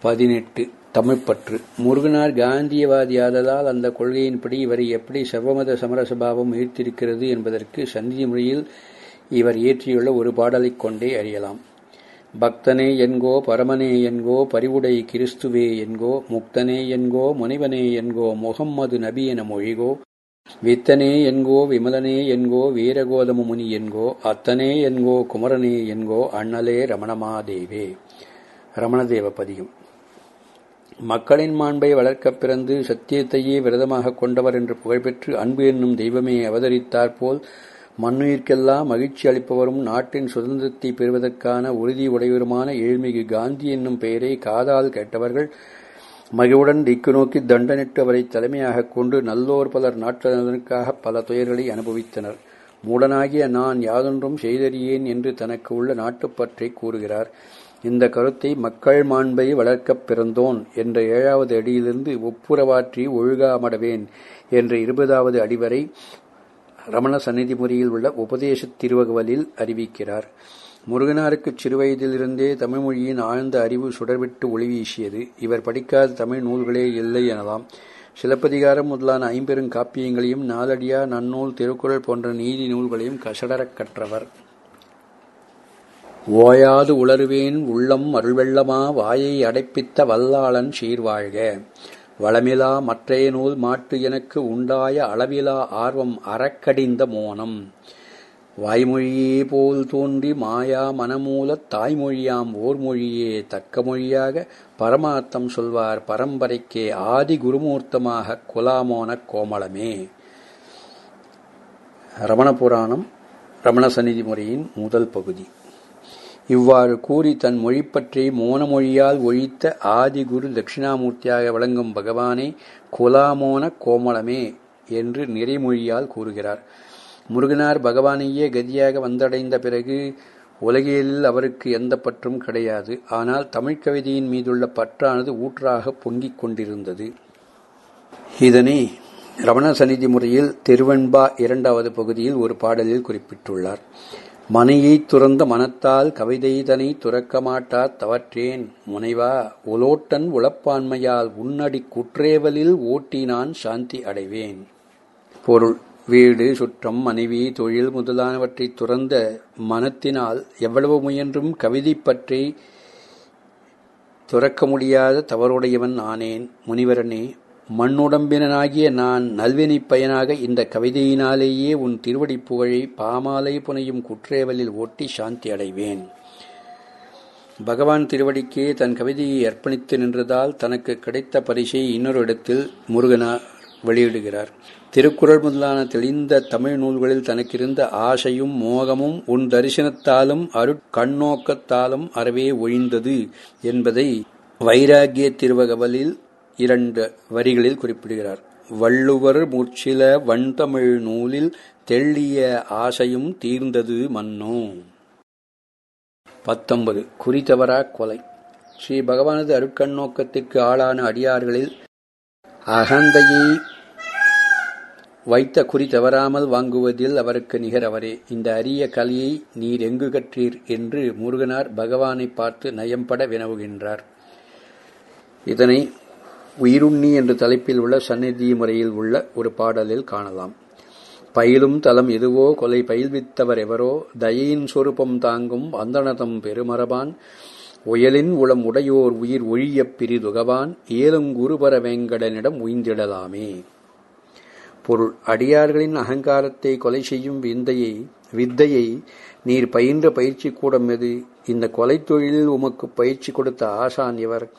பதினெட்டு தமிழ்ப்பற்று. முருகனார் காந்தியவாதியாததால் அந்த கொள்கையின்படி இவரை எப்படி சர்வமத சமரசபாவம் ஈர்த்திருக்கிறது என்பதற்கு சந்தி மொழியில் இவர் இயற்றியுள்ள ஒரு பாடலைக் கொண்டே அறியலாம். பக்தனே என்கோ பரமனே என்கோ பரிவுடை கிறிஸ்துவே என்கோ முக்தனே என்கோ முனைவனே என்கோ முகம்மது நபி என மொழிகோ. வித்தனே என்கோ விமலனே என்கோ வீரகோதம முனி என்கோ அத்தனே என்கோ குமரனே என்கோ அண்ணலே ரமணமாதேவே ரமணதேவ பதிகம். மக்களின் மாண்பை வளர்க்கப் பிறந்து சத்தியத்தையே விரதமாகக் கொண்டவர் என்று புகழ்பெற்று அன்பு என்னும் தெய்வமே அவதரித்தாற்போல் மண்ணுயிர்க்கெல்லாம் மகிழ்ச்சி அளிப்பவரும் நாட்டின் சுதந்திரத்தை பெறுவதற்கான உறுதி உடையவருமான ஏழ்மிகு காந்தி என்னும் பெயரை காதால் கேட்டவர்கள் மகிழ்வுடன் திக்கு நோக்கி தண்டனிட்டு அவரை தலைமையாகக் கொண்டு நல்லோர் பலர் நாட்டினருக்காக பல துயர்களை அனுபவித்தனர். மூடனாகிய நான் யாதொன்றும் செய்தறியேன் என்று தனக்கு உள்ள நாட்டுப்பற்றை கூறுகிறார். இந்த கருத்தை மக்கள் மாண்பை வளர்க்கப் பிறந்தோன் என்ற ஏழாவது அடியிலிருந்து ஒப்புரவாற்றி ஒழுகாமடவேன் என்ற இருபதாவது அடிவரை ரமண சந்நிதி முறையில் உள்ள உபதேச திருவகவலில் அறிவிக்கிறார். முருகனாருக்கு சிறுவயதிலிருந்தே தமிழ்மொழியின் ஆழ்ந்த அறிவு சுடர்விட்டு ஒளி வீசியது. இவர் படிக்காத தமிழ் நூல்களே இல்லை எனலாம். சிலப்பதிகாரம் முதலான ஐம்பெரும் காப்பியங்களையும் நாலடியா நன்னூல் திருக்குறள் போன்ற நீதி நூல்களையும் கசடரக் கற்றவர். ஓயாது உளருவேன் உள்ளம் அருள்வெள்ளமா வாயை அடைப்பித்த வல்லாளன் சீர்வாழ்க. வளமிலா மற்றைய நூல் மாட்டு எனக்கு உண்டாய அளவிலா ஆர்வம் அறக்கடிந்த மோனம். வாய்மொழியே போல் தோன்றி மாயா மனமூலத் தாய்மொழியாம் ஓர் மொழியே தக்க மொழியாக பரமார்த்தம் சொல்வார் பரம்பரைக்கே ஆதி குருமூர்த்தமாக குலாமோன கோமளமே. ரமண புராணம் ரமண சந்நிதி முறையின் முதல் பகுதி. இவ்வாறு கூறி தன் மொழிப்பற்றை மோன மொழியால் ஒழித்த ஆதிகுரு தட்சிணாமூர்த்தியாக விளங்கும் பகவானே குலாமோன கோமளமே என்று நிறைமொழியால் கூறுகிறார். முருகனார் பகவானையே கதியாக வந்தடைந்த பிறகு உலகியலில் அவருக்கு எந்த பற்றும் கிடையாது. ஆனால் தமிழ்க் கவிதையின் மீதுள்ள பற்றானது ஊற்றாக பொங்கிக் கொண்டிருந்தது. இதனை ரமண சந்நிதி முறையில் திருவெண்பா இரண்டாவது பகுதியில் ஒரு பாடலில் குறிப்பிட்டுள்ளார். மனையைத் துறந்த மனத்தால் கவிதைதனை துறக்க மாட்டாத் தவற்றேன். முனைவா உலோட்டன் உளப்பான்மையால் உன்னடி குற்றேவலில் ஓட்டி நான் சாந்தி அடைவேன். பொருள் வீடு சுற்றம் மனைவி தொழில் முதலானவற்றை துறந்த மனத்தினால் எவ்வளவு முயன்றும் கவிதை பற்றி துறக்க முடியாத தவறுடையவன் ஆனேன் முனிவரனே மண்ணுடம்பினனாகிய நான் நல்வினிப் பயனாக இந்த கவிதையினாலேயே உன் திருவடி புகழை பாமாலை புனையும் குற்றேவலில் ஓட்டி சாந்தி அடைவேன். பகவான் திருவடிக்கே தன் கவிதையை அர்ப்பணித்து நின்றதால் தனக்கு கிடைத்த பரிசை இன்னொரு இடத்தில் முருகனார் வெளியிடுகிறார். திருக்குறள் முதலான தெளிந்த தமிழ் நூல்களில் தனக்கிருந்த ஆசையும் மோகமும் உன் தரிசனத்தாலும் அருட்கண்ணோக்கத்தாலும் அறவே ஒழிந்தது என்பதை வைராகிய திருவகவலில் இரண்டு வரிகளில் குறிப்பிடுகிறார். வள்ளுவர் முற்சில வண்தமிழ் நூலில் தெள்ளிய ஆசையும் தீர்ந்தது மன்னோ. பத்தொன்பது. குறித்தவரா கொலை. ஸ்ரீ பகவானது அருட்கண்ணோக்கத்திற்கு ஆளான அடியார்களில் அகந்தையை வைத்த குறி தவறாமல் வாங்குவதில் அவருக்கு நிகர் அவரே. இந்த அரிய கலையை நீர் எங்கு கற்றீர் என்று முருகனார் பகவானை பார்த்து நயம்பட வினவுகின்றார். இதனை உயிருண்ணி என்ற தலைப்பில் உள்ள சந்நிதி முறையில் உள்ள ஒரு பாடலில் காணலாம். பயிலும் தலம் எதுவோ கொலை பயில்வித்தவர் எவரோ தயையின் சொரூபம் தாங்கும் அந்தனதம் பெருமரபான் உயலின் உளம் உடையோர் உயிர் ஒழியப் பிரிதுகவான் ஏலும் குருபர வேங்கடனிடம் உய்ந்திடலாமே. பொருள் அடியார்களின் அகங்காரத்தை கொலை செய்யும் விந்தையை வித்தையை நீர் பயின்ற பயிற்சி கூடம் எது? இந்த கொலை தொழிலில் உமக்கு பயிற்சி கொடுத்த ஆசான் இவர்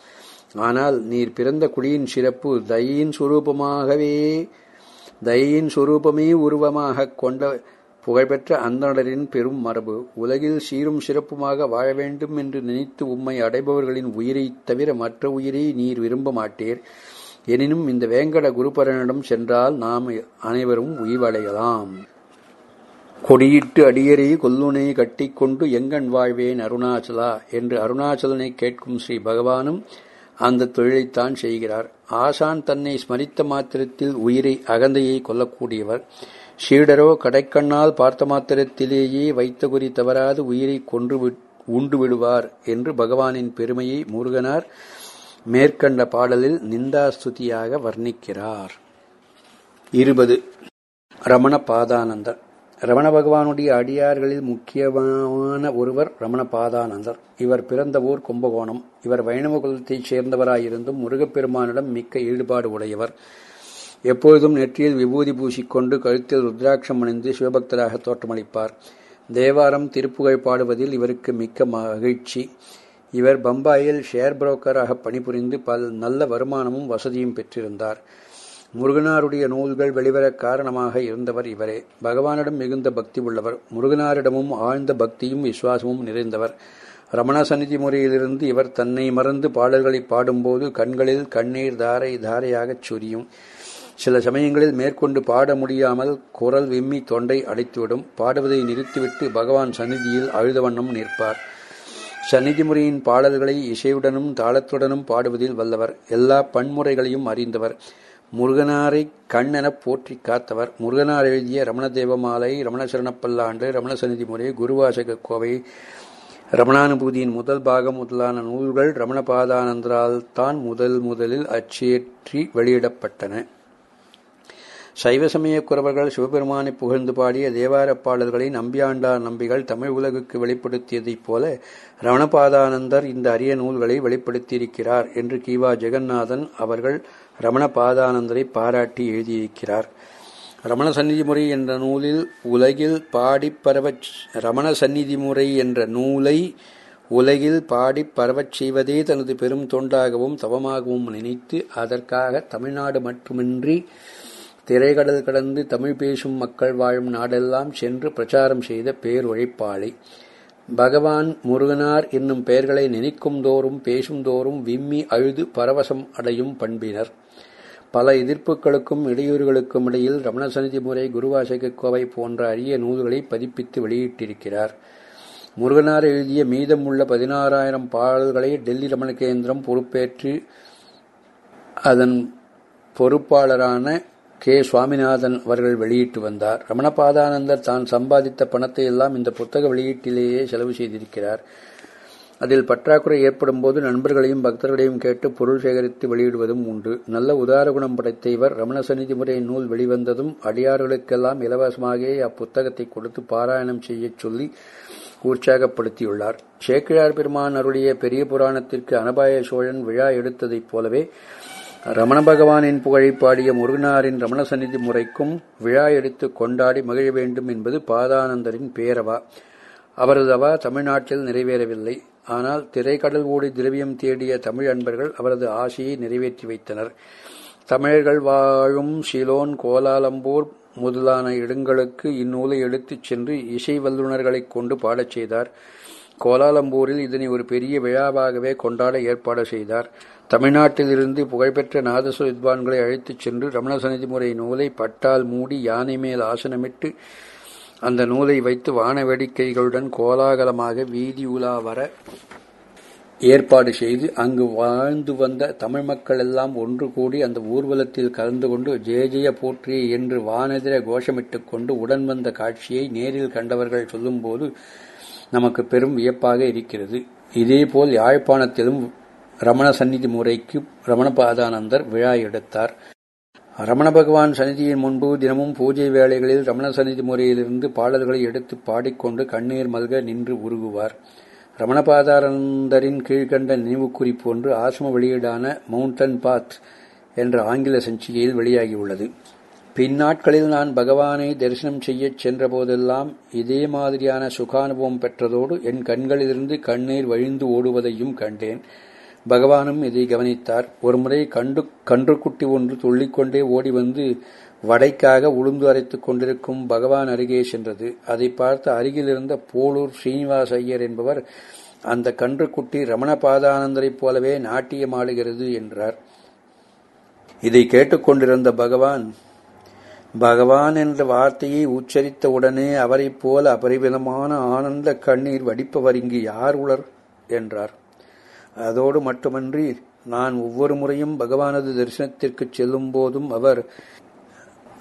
ஆனால் நீர் பிறந்த குடியின் சிறப்பு தயின் சுரூபமாகவே தயின் சுரூபமே உருவமாக கொண்ட புகழ்பெற்ற அந்தனரின் பெரும் மரபு. உலகில் சீரும் சிறப்புமாக வாழ வேண்டும் என்று நினைத்து உம்மை அடைபவர்களின் உயிரைத் தவிர மற்ற உயிரை நீர் விரும்ப மாட்டீர். எனினும் இந்த வேங்கட குருபரனிடம் சென்றால் நாம் அனைவரும் உய்வடையலாம் கொடியிட்டு அடியரை கொல்லுனை கட்டிக்கொண்டு எங்கன் வாழ்வேன் அருணாச்சலா என்று அருணாச்சலனை கேட்கும் ஸ்ரீ பகவானும் அந்த தொழிலைத்தான் செய்கிறார். ஆசான் தன்னை ஸ்மரித்த மாத்திரத்தில் உயிரை அகந்தையை கொல்லக்கூடியவர். ஷீடரோ கடைக்கண்ணால் பார்த்த மாத்திரத்திலேயே வைத்த குறி தவறாது உயிரை கொன்று உண்டு விடுவார் என்று பகவானின் பெருமையை முருகனார் மேற்கண்ட பாடலில் நிந்தாஸ்துதியாக வர்ணிக்கிறார். இருபது. ரமண பாதானந்தர். ரமண பகவானுடைய அடியார்களில் முக்கியமான ஒருவர் ரமண பாதானந்தர் இவர் பிறந்த ஊர் கும்பகோணம். இவர் வைணவ குலத்தைச் சேர்ந்தவராயிருந்தும் முருகப்பெருமானிடம் மிக்க ஈடுபாடு உடையவர். எப்பொழுதும் நெற்றியில் விபூதி பூசிக்கொண்டு கழுத்தில் ருத்ராட்சம் அணிந்து சிவபக்தராக தோற்றமளிப்பார். தேவாரம் திருப்புகழ் பாடுவதில் இவருக்கு மிக்க மகிழ்ச்சி. இவர் பம்பாயில் ஷேர் புரோக்கராக பணிபுரிந்து பல் நல்ல வருமானமும் வசதியும் பெற்றிருந்தார். முருகனாருடைய நூல்கள் வெளிவர காரணமாக இருந்தவர் இவரே. பகவானிடம் மிகுந்த பக்தி உள்ளவர். முருகனாரிடமும் ஆழ்ந்த பக்தியும் விசுவாசமும் நிறைந்தவர். ரமண சந்நிதி முறையிலிருந்து இவர் தன்னை மறந்து பாடல்களை பாடும்போது கண்களில் கண்ணீர் தாரை தாரையாகச் சொரியும். சில சமயங்களில் மேற்கொண்டு பாட முடியாமல் குரல் விம்மி தொண்டை அடைத்துவிடும். பாடுவதை நிறுத்திவிட்டு பகவான் சந்நிதியில் அழுத வண்ணம் நிற்பார். சந்நிதி முறையின் பாடல்களை இசையுடனும் தாளத்துடனும் பாடுவதில் வல்லவர். எல்லா பன்முறைகளையும் அறிந்தவர். முருகனாரை கண்ணெனப் போற்றி காத்தவர். முருகனார் எழுதிய ரமண தேவமாலை ரமண சரணப்பல்லாண்டு ரமண சந்நிதி முறை குருவாசக கோவை ரமணானுபூதியின் முதல் பாகம் முதலான நூல்கள் ரமண பாதானந்தரால் தான் முதல் முதலில் அச்சேற்றி வெளியிடப்பட்டன. சைவ சமயக்குறவர்கள் சிவபெருமானை புகழ்ந்து பாடிய தேவாரப் பாடல்களை நம்பியாண்டார் நம்பிகள் தமிழ் உலகுக்கு வெளிப்படுத்தியதைப் போல ரமணபாதானந்தர் இந்த அரிய நூல்களை வெளிப்படுத்தியிருக்கிறார் என்று கீவா ஜெகநாதன் அவர்கள் ரமணபாதானந்தரை பாராட்டி எழுதியிருக்கிறார். ரமண சந்நிதி முறை என்ற நூலில் உலகில் பாடிப்பரவ ரமண சந்நிதி முறை என்ற நூலை உலகில் பாடி பரவச் செய்வதே தனது பெரும் தொண்டாகவும் தவமாகவும் நினைத்து அதற்காக தமிழ்நாடு மட்டுமின்றி திரைகடல் கடந்து தமிழ் பேசும் மக்கள் வாழும் நாடெல்லாம் சென்று பிரச்சாரம் செய்த பேர் உழைப்பாளி பகவான் முருகனார் என்னும் பெயர்களை நினைக்கும் தோறும் பேசும் தோறும் விம்மி அழுது பரவசம் அடையும் பண்பினர். பல எதிர்ப்புகளுக்கும் இடையூறுகளுக்கும் இடையில் ரமணசனிதி முறை குருவாசக கோவை போன்ற அரிய நூல்களை பதிப்பித்து வெளியிட்டிருக்கிறார். முருகனார் எழுதிய மீதமுள்ள பதினாறாயிரம் பாடல்களை டெல்லி ரமண கேந்திரம் பொறுப்பேற்று அதன் பொறுப்பாளரான கே. சுவாமிநாதன் அவர்கள் வெளியிட்டு வந்தார். ரமணபாதானந்தர் தான் சம்பாதித்த பணத்தை எல்லாம் இந்த புத்தக வெளியீட்டிலேயே செலவு செய்திருக்கிறார். அதில் பற்றாக்குறை ஏற்படும் போது நண்பர்களையும் பக்தர்களையும் கேட்டு பொருள் சேகரித்து வெளியிடுவதும் உண்டு. நல்ல உதார குணம் படைத்த இவர் ரமண சந்நிதி முறை நூல் வெளிவந்ததும் அடியார்களுக்கெல்லாம் இலவசமாகவே அப்புத்தகத்தை கொடுத்து பாராயணம் செய்யச் சொல்லி உற்சாகப்படுத்தியுள்ளார். சேக்கிழார் பெருமான் அருளிய பெரிய புராணத்திற்கு அனபாய சோழன் விழா எடுத்ததைப் போலவே ரமண பகவானின் புகழை பாடிய முருகனாரின் ரமண சந்நிதி முறைக்கும் விழா எடுத்து கொண்டாடி மகிழ வேண்டும் என்பது பாதானந்தரின் பேரவா. அவரது அவா தமிழ்நாட்டில் நிறைவேறவில்லை. ஆனால் திரைக்கடல் ஓடி திரவியம் தேடிய தமிழ் அன்பர்கள் அவரது ஆசையை நிறைவேற்றி வைத்தனர். தமிழர்கள் வாழும் ஷிலோன் கோலாலம்பூர் முதலான இடங்களுக்கு இந்நூலை எடுத்துச் சென்று இசை வல்லுநர்களைக் கொண்டு பாடச் செய்தார். கோலாலம்பூரில் இதனை ஒரு பெரிய விழாவாகவே கொண்டாட ஏற்பாடு செய்தார். தமிழ்நாட்டிலிருந்து புகழ்பெற்ற நாதச வித்வான்களை அழைத்துச் சென்று ரமண சந்நிதி முறை நூலை பட்டால் மூடி யானை மேல் ஆசனமிட்டு அந்த நூலை வைத்து வான வேடிக்கைகளுடன் கோலாகலமாக வீதி உலா வர ஏற்பாடு செய்து அங்கு வாழ்ந்து வந்த தமிழ் மக்கள் எல்லாம் ஒன்று கூடி அந்த ஊர்வலத்தில் கலந்து கொண்டு ஜெய ஜெய போற்றி என்று வானெதிர கோஷமிட்டுக் கொண்டு உடன் வந்த காட்சியை நேரில் கண்டவர்கள் சொல்லும்போது நமக்கு பெரும் வியப்பாக இருக்கிறது. இதேபோல் யாழ்ப்பாணத்திலும் ரமண சந்நிதி முறைக்கு ரமணபாதானந்தர் விழா எடுத்தார். ரமண பகவான் சந்நிதியின் முன்பு தினமும் பூஜை வேளைகளில் ரமண சந்நிதி முறையிலிருந்து பாடல்களை எடுத்து பாடிக்கொண்டு கண்ணீர் மல்க நின்று உருகுவார். ரமணபாதானந்தரின் கீழ்கண்ட நினைவு குறிப்பு ஒன்று ஆசிரம வெளியீடான மவுண்டன் பாத் என்ற ஆங்கில சஞ்சிகையில் வெளியாகியுள்ளது. பின்னாட்களில் நான் பகவானை தரிசனம் செய்யச் சென்றபோதெல்லாம் இதே மாதிரியான சுகானுபவம் பெற்றதோடு என் கண்களிலிருந்து கண்ணீர் வழிந்து ஓடுவதையும் கண்டேன். பகவானும் இதை கவனித்தார். ஒருமுறை கண்டு கன்றுக்குட்டி ஒன்று துள்ளிக்கொண்டே ஓடி வந்து வடைக்காக உளுந்து அரைத்துக் கொண்டிருக்கும் பகவான் அருகே சென்றது. அதை பார்த்து அருகிலிருந்த போலூர் ஸ்ரீனிவாச ஐயர் என்பவர் அந்த கன்றுக்குட்டி ரமண பாதானந்தரைப் போலவே நாட்டியமாடுகிறது என்றார். இதை கேட்டுக்கொண்டிருந்த பகவான் பகவான் என்ற வார்த்தையை உச்சரித்த உடனே அவரைப் போல அபரிவிதமான ஆனந்த கண்ணீர் வடிப்பவர் இங்கு யார் உளர்? என்றார். அதோடு மட்டுமன்றி நான் ஒவ்வொரு முறையும் பகவானது தரிசனத்திற்கு செல்லும் போதும் அவர்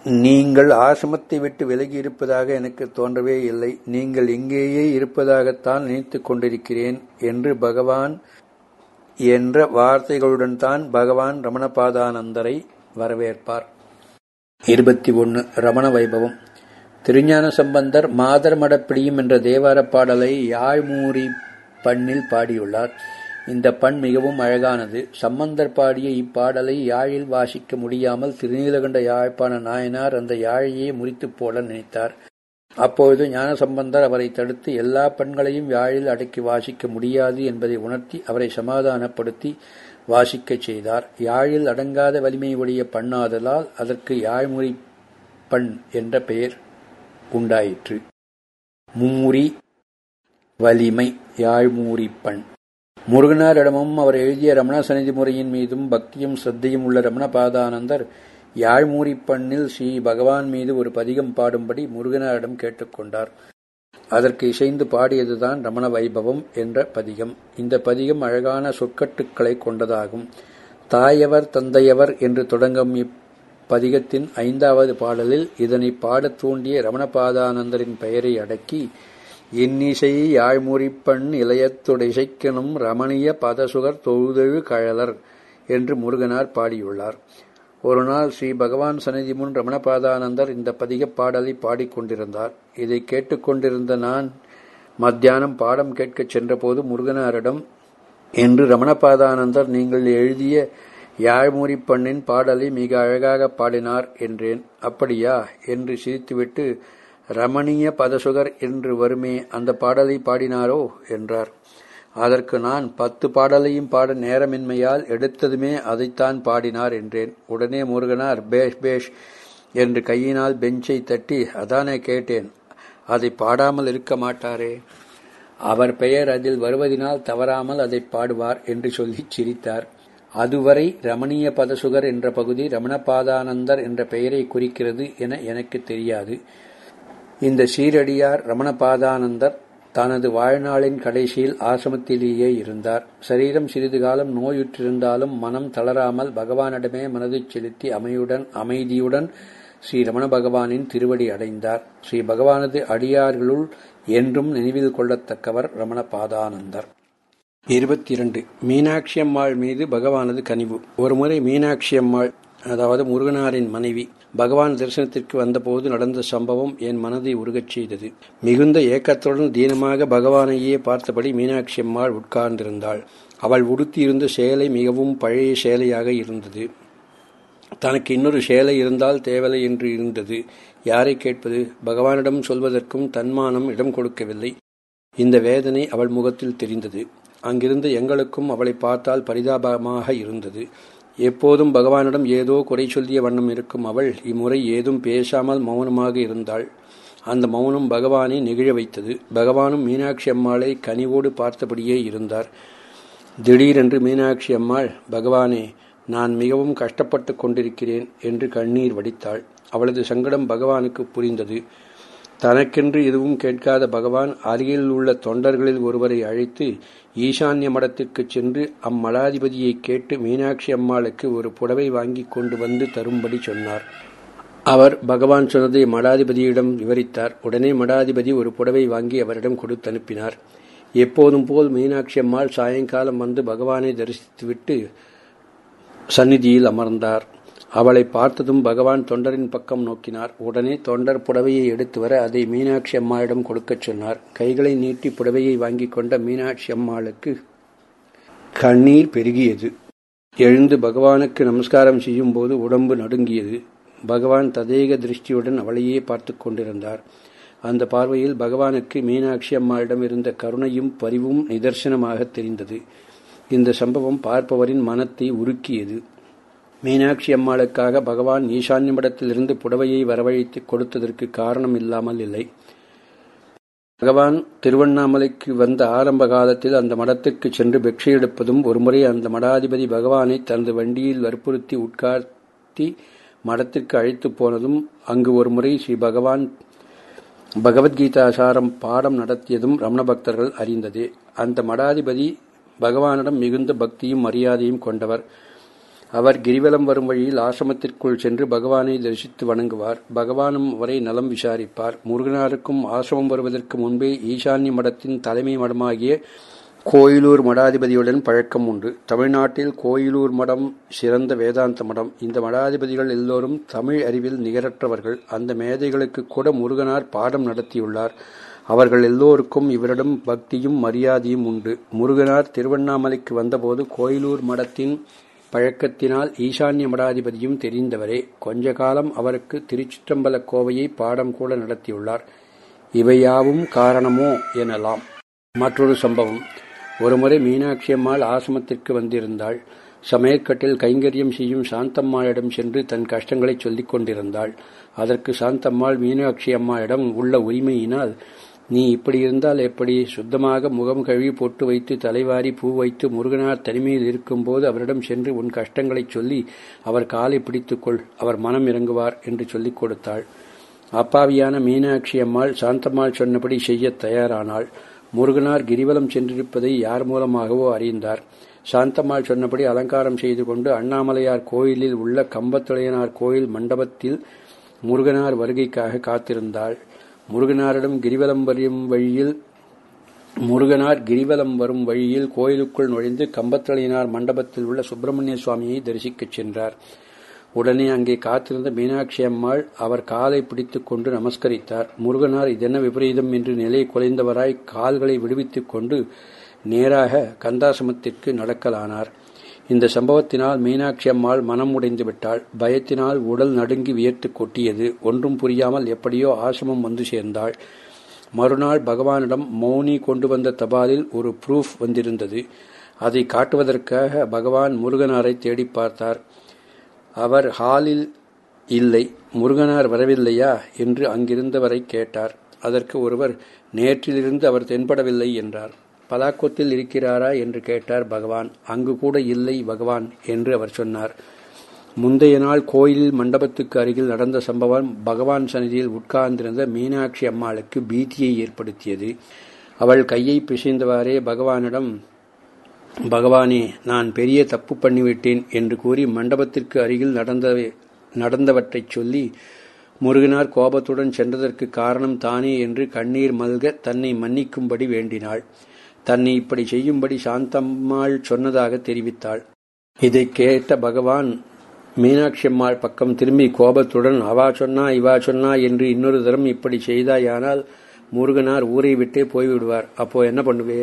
நீங்கள் ஆசிரமத்தை விட்டு விலகி இருப்பதாக எனக்கு தோன்றவே இல்லை. நீங்கள் இங்கேயே இருப்பதாகத்தான் நினைத்துக் கொண்டிருக்கிறேன் என்று பகவான் என்ற வார்த்தைகளுடன் தான் பகவான் ரமணபாதானந்தரை வரவேற்பார். இருபத்தி ஒன்று ரமண வைபவம். திருஞான சம்பந்தர் மாதர் மடப்பிடியும் என்ற தேவார பாடலை யாழ்மூரி பண்ணில் பாடியுள்ளார். இந்த பண் மிகவும் அழகானது. சம்பந்தர் பாடிய இப்பாடலை யாழில் வாசிக்க முடியாமல் திருநீலகண்ட யாழ்ப்பாண நாயனார் அந்த யாழையே முறித்துப் போட நினைத்தார். அப்பொழுது ஞானசம்பந்தர் அவரை தடுத்து எல்லா பெண்களையும் யாழில் அடக்கி வாசிக்க முடியாது என்பதை உணர்த்தி அவரை சமாதானப்படுத்தி வாசிக்கச் செய்தார். யாழில் அடங்காத வலிமை உடைய பண்ணாதலால் அதற்கு யாழ்முறி பண் என்ற பெயர் உண்டாயிற்று. மும்முறி வலிமை யாழ்மூரி பண். முருகனாரிடமும் அவர் எழுதிய ரமண சந்நிதி முறையின் மீதும் பக்தியும் சத்தையும் உள்ள ரமணபாதானந்தர் யாழ்மூரி பண்ணில் ஸ்ரீ பகவான் மீது ஒரு பதிகம் பாடும்படி முருகனாரிடம் கேட்டுக்கொண்டார் அதற்கு இசைந்து பாடியதுதான் ரமண வைபவம் என்ற பதிகம். இந்த பதிகம் அழகான சொற்கட்டுக்களை கொண்டதாகும். தாயவர் தந்தையவர் என்று தொடங்கும் இப்பதிகத்தின் ஐந்தாவது பாடலில் இதனை பாடத் தூண்டிய ரமணபாதானந்தரின் பெயரை அடக்கி இன்னிசை யாழ்முறிப்பண் இளையத்துடைசைக்கணும் ரமணிய பதசுகர் தொழுதெழு கழலர் என்று முருகனார் பாடியுள்ளார். ஒருநாள் ஸ்ரீ பகவான் சந்நிதி முன் ரமணபாதானந்தர் இந்த பதிக பாடலை பாடிக்கொண்டிருந்தார் இதை கேட்டுக்கொண்டிருந்த நான் மத்தியானம் பாடம் கேட்கச் சென்றபோது முருகனாரிடம் என்று ரமணபாதானந்தர் நீங்கள் எழுதிய யாழ்மூரி பண்ணின் பாடலை மிக அழகாக பாடினார் என்றேன். அப்படியா? என்று சிரித்துவிட்டு ரமணிய பதசுகர் என்று வருமே அந்த பாடலை பாடினாரோ? என்றார். அதற்கு நான் பத்து பாடலையும் பாட நேரமின்மையால் எடுத்ததுமே அதைத்தான் பாடினார் என்றேன். உடனே முருகனார் பேஷ் பேஷ் என்று கையினால் பெஞ்சை தட்டி அதானே கேட்டேன். அதை பாடாமல் இருக்க மாட்டாரே. அவர் பெயர் அதில் வருவதினால் தவறாமல் அதை பாடுவார் என்று சொல்லி சிரித்தார். அதுவரை ரமணிய பதசுகர் என்ற பகுதி ரமணபாதானந்தர் என்ற பெயரை குறிக்கிறது என எனக்கு தெரியாது. இந்த சீரடியார் ரமணபாதானந்தர் தனது வாழ்நாளின் கடைசியில் ஆசிரமத்திலேயே இருந்தார். சரீரம் சிறிது காலம் நோயுற்றிருந்தாலும் மனம் தளராமல் பகவானிடமே மனதை செலுத்தி அமையுடன் அமைதியுடன் ஸ்ரீ ரமண பகவானின் திருவடி அடைந்தார். ஸ்ரீ பகவானது அடியார்களுள் என்றும் நினைவில் கொள்ளத்தக்கவர் ரமண பாதானந்தர் இருபத்தி இரண்டு. மீனாட்சி அம்மாள் மீது பகவானது கனிவு. ஒருமுறை மீனாட்சி அம்மாள் அதாவது முருகனாரின் மனைவி பகவான் தரிசனத்திற்கு வந்தபோது நடந்த சம்பவம் என் மனதை உருகச் செய்தது. மிகுந்த ஏக்கத்துடன் தீனமாக பகவானையே பார்த்தபடி மீனாட்சி அம்மாள் உட்கார்ந்திருந்தாள். அவள் உடுத்தியிருந்த சேலை மிகவும் பழைய சேலையாக இருந்தது. தனக்கு இன்னொரு சேலை இருந்தால் தேவலை என்று இருந்தது. யாரை கேட்பது? பகவானிடம் சொல்வதற்கும் தன்மானம் இடம் கொடுக்கவில்லை. இந்த வேதனை அவள் முகத்தில் தெரிந்தது. அங்கிருந்து எங்களுக்கும் அவளை பார்த்தால் பரிதாபமாக இருந்தது. எப்போதும் பகவானிடம் ஏதோ குறை சொல்லிய வண்ணம் இருக்கும் அவள் இம்முறை ஏதும் பேசாமல் மௌனமாக இருந்தாள். அந்த மௌனம் பகவானை நெகிழ வைத்தது. பகவானும் மீனாட்சி அம்மாளை கனிவோடு பார்த்தபடியே இருந்தார். திடீரென்று மீனாட்சி அம்மாள் பகவானே நான் மிகவும் கஷ்டப்பட்டு கொண்டிருக்கிறேன் என்று கண்ணீர் வடித்தாள். அவளது சங்கடம் பகவானுக்கு புரிந்தது. தனக்கென்று எதுவும் கேட்காத பகவான் அருகில் உள்ள தொண்டர்களில் ஒருவரை அழைத்து ஈசான்ய மடத்திற்குச் சென்று அம்மடாதிபதியை கேட்டு மீனாட்சி அம்மாளுக்கு ஒரு புடவை வாங்கி கொண்டு வந்து தரும்படி சொன்னார். அவர் பகவான் சொன்னதை மடாதிபதியிடம் விவரித்தார். உடனே மடாதிபதி ஒரு புடவை வாங்கி அவரிடம் கொடுத்து அனுப்பினார். எப்போதும் போல் மீனாட்சி அம்மாள் சாயங்காலம் வந்து பகவானை தரிசித்துவிட்டு சந்நிதியில் அமர்ந்தார். அவளை பார்த்ததும் பகவான் தொண்டரின் பக்கம் நோக்கினார். உடனே தொண்டர் புடவையை எடுத்து வர அதை மீனாட்சி அம்மாளிடம் கொடுக்கச் சொன்னார். கைகளை நீட்டி புடவையை வாங்கி கொண்ட மீனாட்சி அம்மாளுக்கு கண்ணீர் பெருகியது. எழுந்து பகவானுக்கு நமஸ்காரம் செய்யும் போது உடம்பு நடுங்கியது. பகவான் ததேக திருஷ்டியுடன் அவளையே பார்த்து கொண்டிருந்தார். அந்த பார்வையில் பகவானுக்கு மீனாட்சி அம்மாளிடம் இருந்த கருணையும் பரிவும் நிதர்சனமாக தெரிந்தது. இந்த சம்பவம் பார்ப்பவரின் மனத்தை உருக்கியது. மீனாட்சி அம்மாளுக்காக பகவான் ஈசான்யமடத்திலிருந்து புடவையை வரவழைத்து கொடுத்ததற்கு காரணம் இல்லாமல் இல்லை. பகவான் திருவண்ணாமலைக்கு வந்த ஆரம்ப காலத்தில் அந்த மடத்துக்கு சென்று பிக்ஷை எடுப்பதும் ஒருமுறை அந்த மடாதிபதி பகவானை தனது வண்டியில் வற்புறுத்தி உட்கார்த்தி மடத்திற்கு அழைத்து போனதும் அங்கு ஒருமுறை ஸ்ரீ பகவான் பகவத்கீதாசாரம் பாடம் நடத்தியதும் ரமண பக்தர்கள் அறிந்ததே. அந்த மடாதிபதி பகவானிடம் மிகுந்த பக்தியும் மரியாதையும் கொண்டவர். அவர் கிரிவலம் வரும் வழியில் ஆசிரமத்திற்குள் சென்று பகவானை தரிசித்து வணங்குவார். பகவானும் அவரை நலம் விசாரிப்பார். முருகனாருக்கும் ஆசிரமம் வருவதற்கு முன்பே ஈசான்ய மடத்தின் தலைமை மடமாகிய கோயிலூர் மடாதிபதியுடன் பழக்கம் உண்டு. தமிழ்நாட்டில் கோயிலூர் மடம் சிறந்த வேதாந்த மடம். இந்த மடாதிபதிகள் எல்லோரும் தமிழ் அறிவில் நிகரற்றவர்கள். அந்த மேதைகளுக்கு கூட முருகனார் பாடம் நடத்தியுள்ளார். அவர்கள் எல்லோருக்கும் இவரிடம் பக்தியும் மரியாதையும் உண்டு. முருகனார் திருவண்ணாமலைக்கு வந்தபோது கோயிலூர் மடத்தின் பழக்கத்தினால் ஈசான்ய மடாதிபதியும் தெரிந்தவரே. கொஞ்ச காலம் அவருக்கு திருச்சிற்றம்பல கோவையை பாடம் கூட நடத்தியுள்ளார். இவையாவும் காரணமோ எனலாம். மற்றொரு சம்பவம். ஒருமுறை மீனாட்சி அம்மாள் ஆசிரமத்திற்கு வந்திருந்தாள். சமையற்கட்டில் கைங்கரியம் செய்யும் சாந்தம்மாளிடம் சென்று தன் கஷ்டங்களை சொல்லிக் கொண்டிருந்தாள். அதற்கு சாந்தம்மாள் மீனாட்சி அம்மாளிடம் உள்ள உரிமையினால் நீ இப்படி இருந்தால் எப்படி? சுத்தமாக முகம் கழுவி பொட்டு வைத்து தலைவாரி பூ வைத்து முருகனார் தனிமையில் இருக்கும்போது அவரிடம் சென்று உன் கஷ்டங்களைச் சொல்லி அவர் காலை பிடித்துக்கொள் அவர் மனம் இறங்குவார் என்று சொல்லிக் கொடுத்தாள். அப்பாவியான மீனாட்சி அம்மாள் சாந்தம்மாள் சொன்னபடி செய்ய தயாரானாள். முருகனார் கிரிவலம் சென்றிருப்பதை யார் மூலமாகவோ அறிந்தார். சாந்தம்மாள் சொன்னபடி அலங்காரம் செய்து கொண்டு அண்ணாமலையார் கோயிலில் உள்ள கம்பத்துளையனார் கோயில் மண்டபத்தில் முருகனார் வருகைக்காக காத்திருந்தாள். முருகனாரிடம் கிரிவலம் வரும் வழியில் முருகனார் கிரிவலம் வரும் வழியில் கோயிலுக்குள் நுழைந்து கம்பத்தளையினார் மண்டபத்தில் உள்ள சுப்பிரமணிய சுவாமியை தரிசிக்கச் சென்றார். உடனே அங்கே காத்திருந்த மீனாட்சி அம்மாள் அவர் காலை பிடித்துக் கொண்டு நமஸ்கரித்தார். முருகனார் இதென்ன விபரீதம்? என்று நிலை குலைந்தவராய் கால்களை விடுவித்துக் கொண்டு நேராக கந்தாசிரமத்திற்கு நடக்கலானார். இந்த சம்பவத்தினால் மீனாட்சி அம்மாள் மனம் உடைந்து விட்டாள். பயத்தினால் உடல் நடுங்கி வியர்த்து கொட்டியது. ஒன்றும் புரியாமல் எப்படியோ ஆசிரமம் வந்து சேர்ந்தாள். மறுநாள் பகவானிடம் மௌனி கொண்டு வந்த தபாலில் ஒரு ப்ரூஃப் வந்திருந்தது. அதை காட்டுவதற்காக பகவான் முருகனாரை தேடி பார்த்தார். அவர் ஹாலில் இல்லை முருகனார் வரவில்லையா என்று அங்கிருந்தவரை கேட்டார். அதற்கு ஒருவர் நேற்றிலிருந்து அவர் தென்படவில்லை என்றார். பலாக்கோத்தில் இருக்கிறாரா என்று கேட்டார் பகவான். அங்கு கூட இல்லை பகவான் என்று அவர் சொன்னார். முந்தைய நாள் கோயிலில் மண்டபத்துக்கு அருகில் நடந்த சம்பவம் பகவான் சந்நிதியில் உட்கார்ந்திருந்த மீனாட்சி அம்மாளுக்கு பீதியை ஏற்படுத்தியது. அவள் கையை பிசைந்தவாறே பகவானிடம் பகவானே நான் பெரிய தப்பு பண்ணிவிட்டேன் என்று கூறி மண்டபத்திற்கு அருகில் நடந்த நடந்தவற்றைச் சொல்லி முருகனார் கோபத்துடன் சென்றதற்கு காரணம் தானே என்று கண்ணீர் மல்க தன்னை மன்னிக்கும்படி வேண்டினாள். தன்னை இப்படி செய்யும்படி சாந்தம்மாள் சொன்னதாக தெரிவித்தாள். இதை கேட்ட பகவான் மீனாட்சி அம்மாள் பக்கம் திரும்பி கோபத்துடன் அவா சொன்னா இவா சொன்னா என்று இன்னொரு தரம் இப்படி செய்தாயானால் முருகனார் ஊரை விட்டே போய்விடுவார். அப்போ என்ன பண்ணுவே?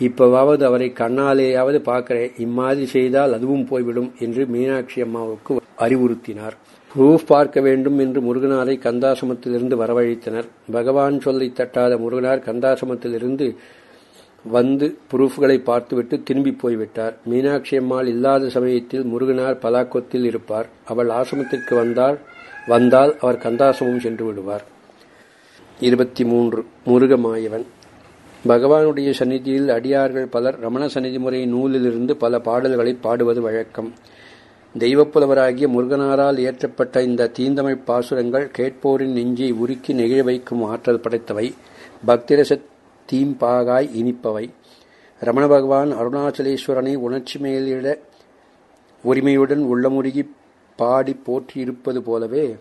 இப்பவாவது அவரை கண்ணாலேயாவது பார்க்கிறேன். இம்மாதிரி செய்தால் அதுவும் போய்விடும் என்று மீனாட்சி அம்மாவுக்கு அறிவுறுத்தினார். ப்ரூஃப் பார்க்க வேண்டும் என்று முருகனாரை கந்தாசிரமத்திலிருந்து வரவழைத்தனர். பகவான் சொல்லை தட்டாத முருகனார் கந்தாசிரமத்திலிருந்து வந்து ப்ரூஃப்களை பார்த்துவிட்டு திரும்பி போய்விட்டார். மீனாட்சி அம்மாள் இல்லாத சமயத்தில் முருகனார் பலாக்கத்தில் இருப்பார். அவள் ஆசிரமத்திற்கு வந்தால் வந்தால் அவர் கந்தாசிரமம் சென்று விடுவார். இருபத்தி மூன்று முருகமாயவன். பகவானுடைய சந்நிதியில் அடியார்கள் பலர் ரமண சந்நிதி முறை நூலிலிருந்து பல பாடல்களை பாடுவது வழக்கம். தெய்வப்புலவராகிய முருகனாரால் இயற்றப்பட்ட இந்த தீந்தமிழ் பாசுரங்கள் கேட்போரின் நெஞ்சை உருக்கி நெகிழ வைக்கும் ஆற்றல் படைத்தவை. பக்திரச தீம்பாகாய் இனிப்பவை. ரமண பகவான் அருணாச்சலேஸ்வரனை உணர்ச்சி மேலிட உரிமையுடன் உள்ளமுருகி பாடி போற்றியிருப்பது போலவே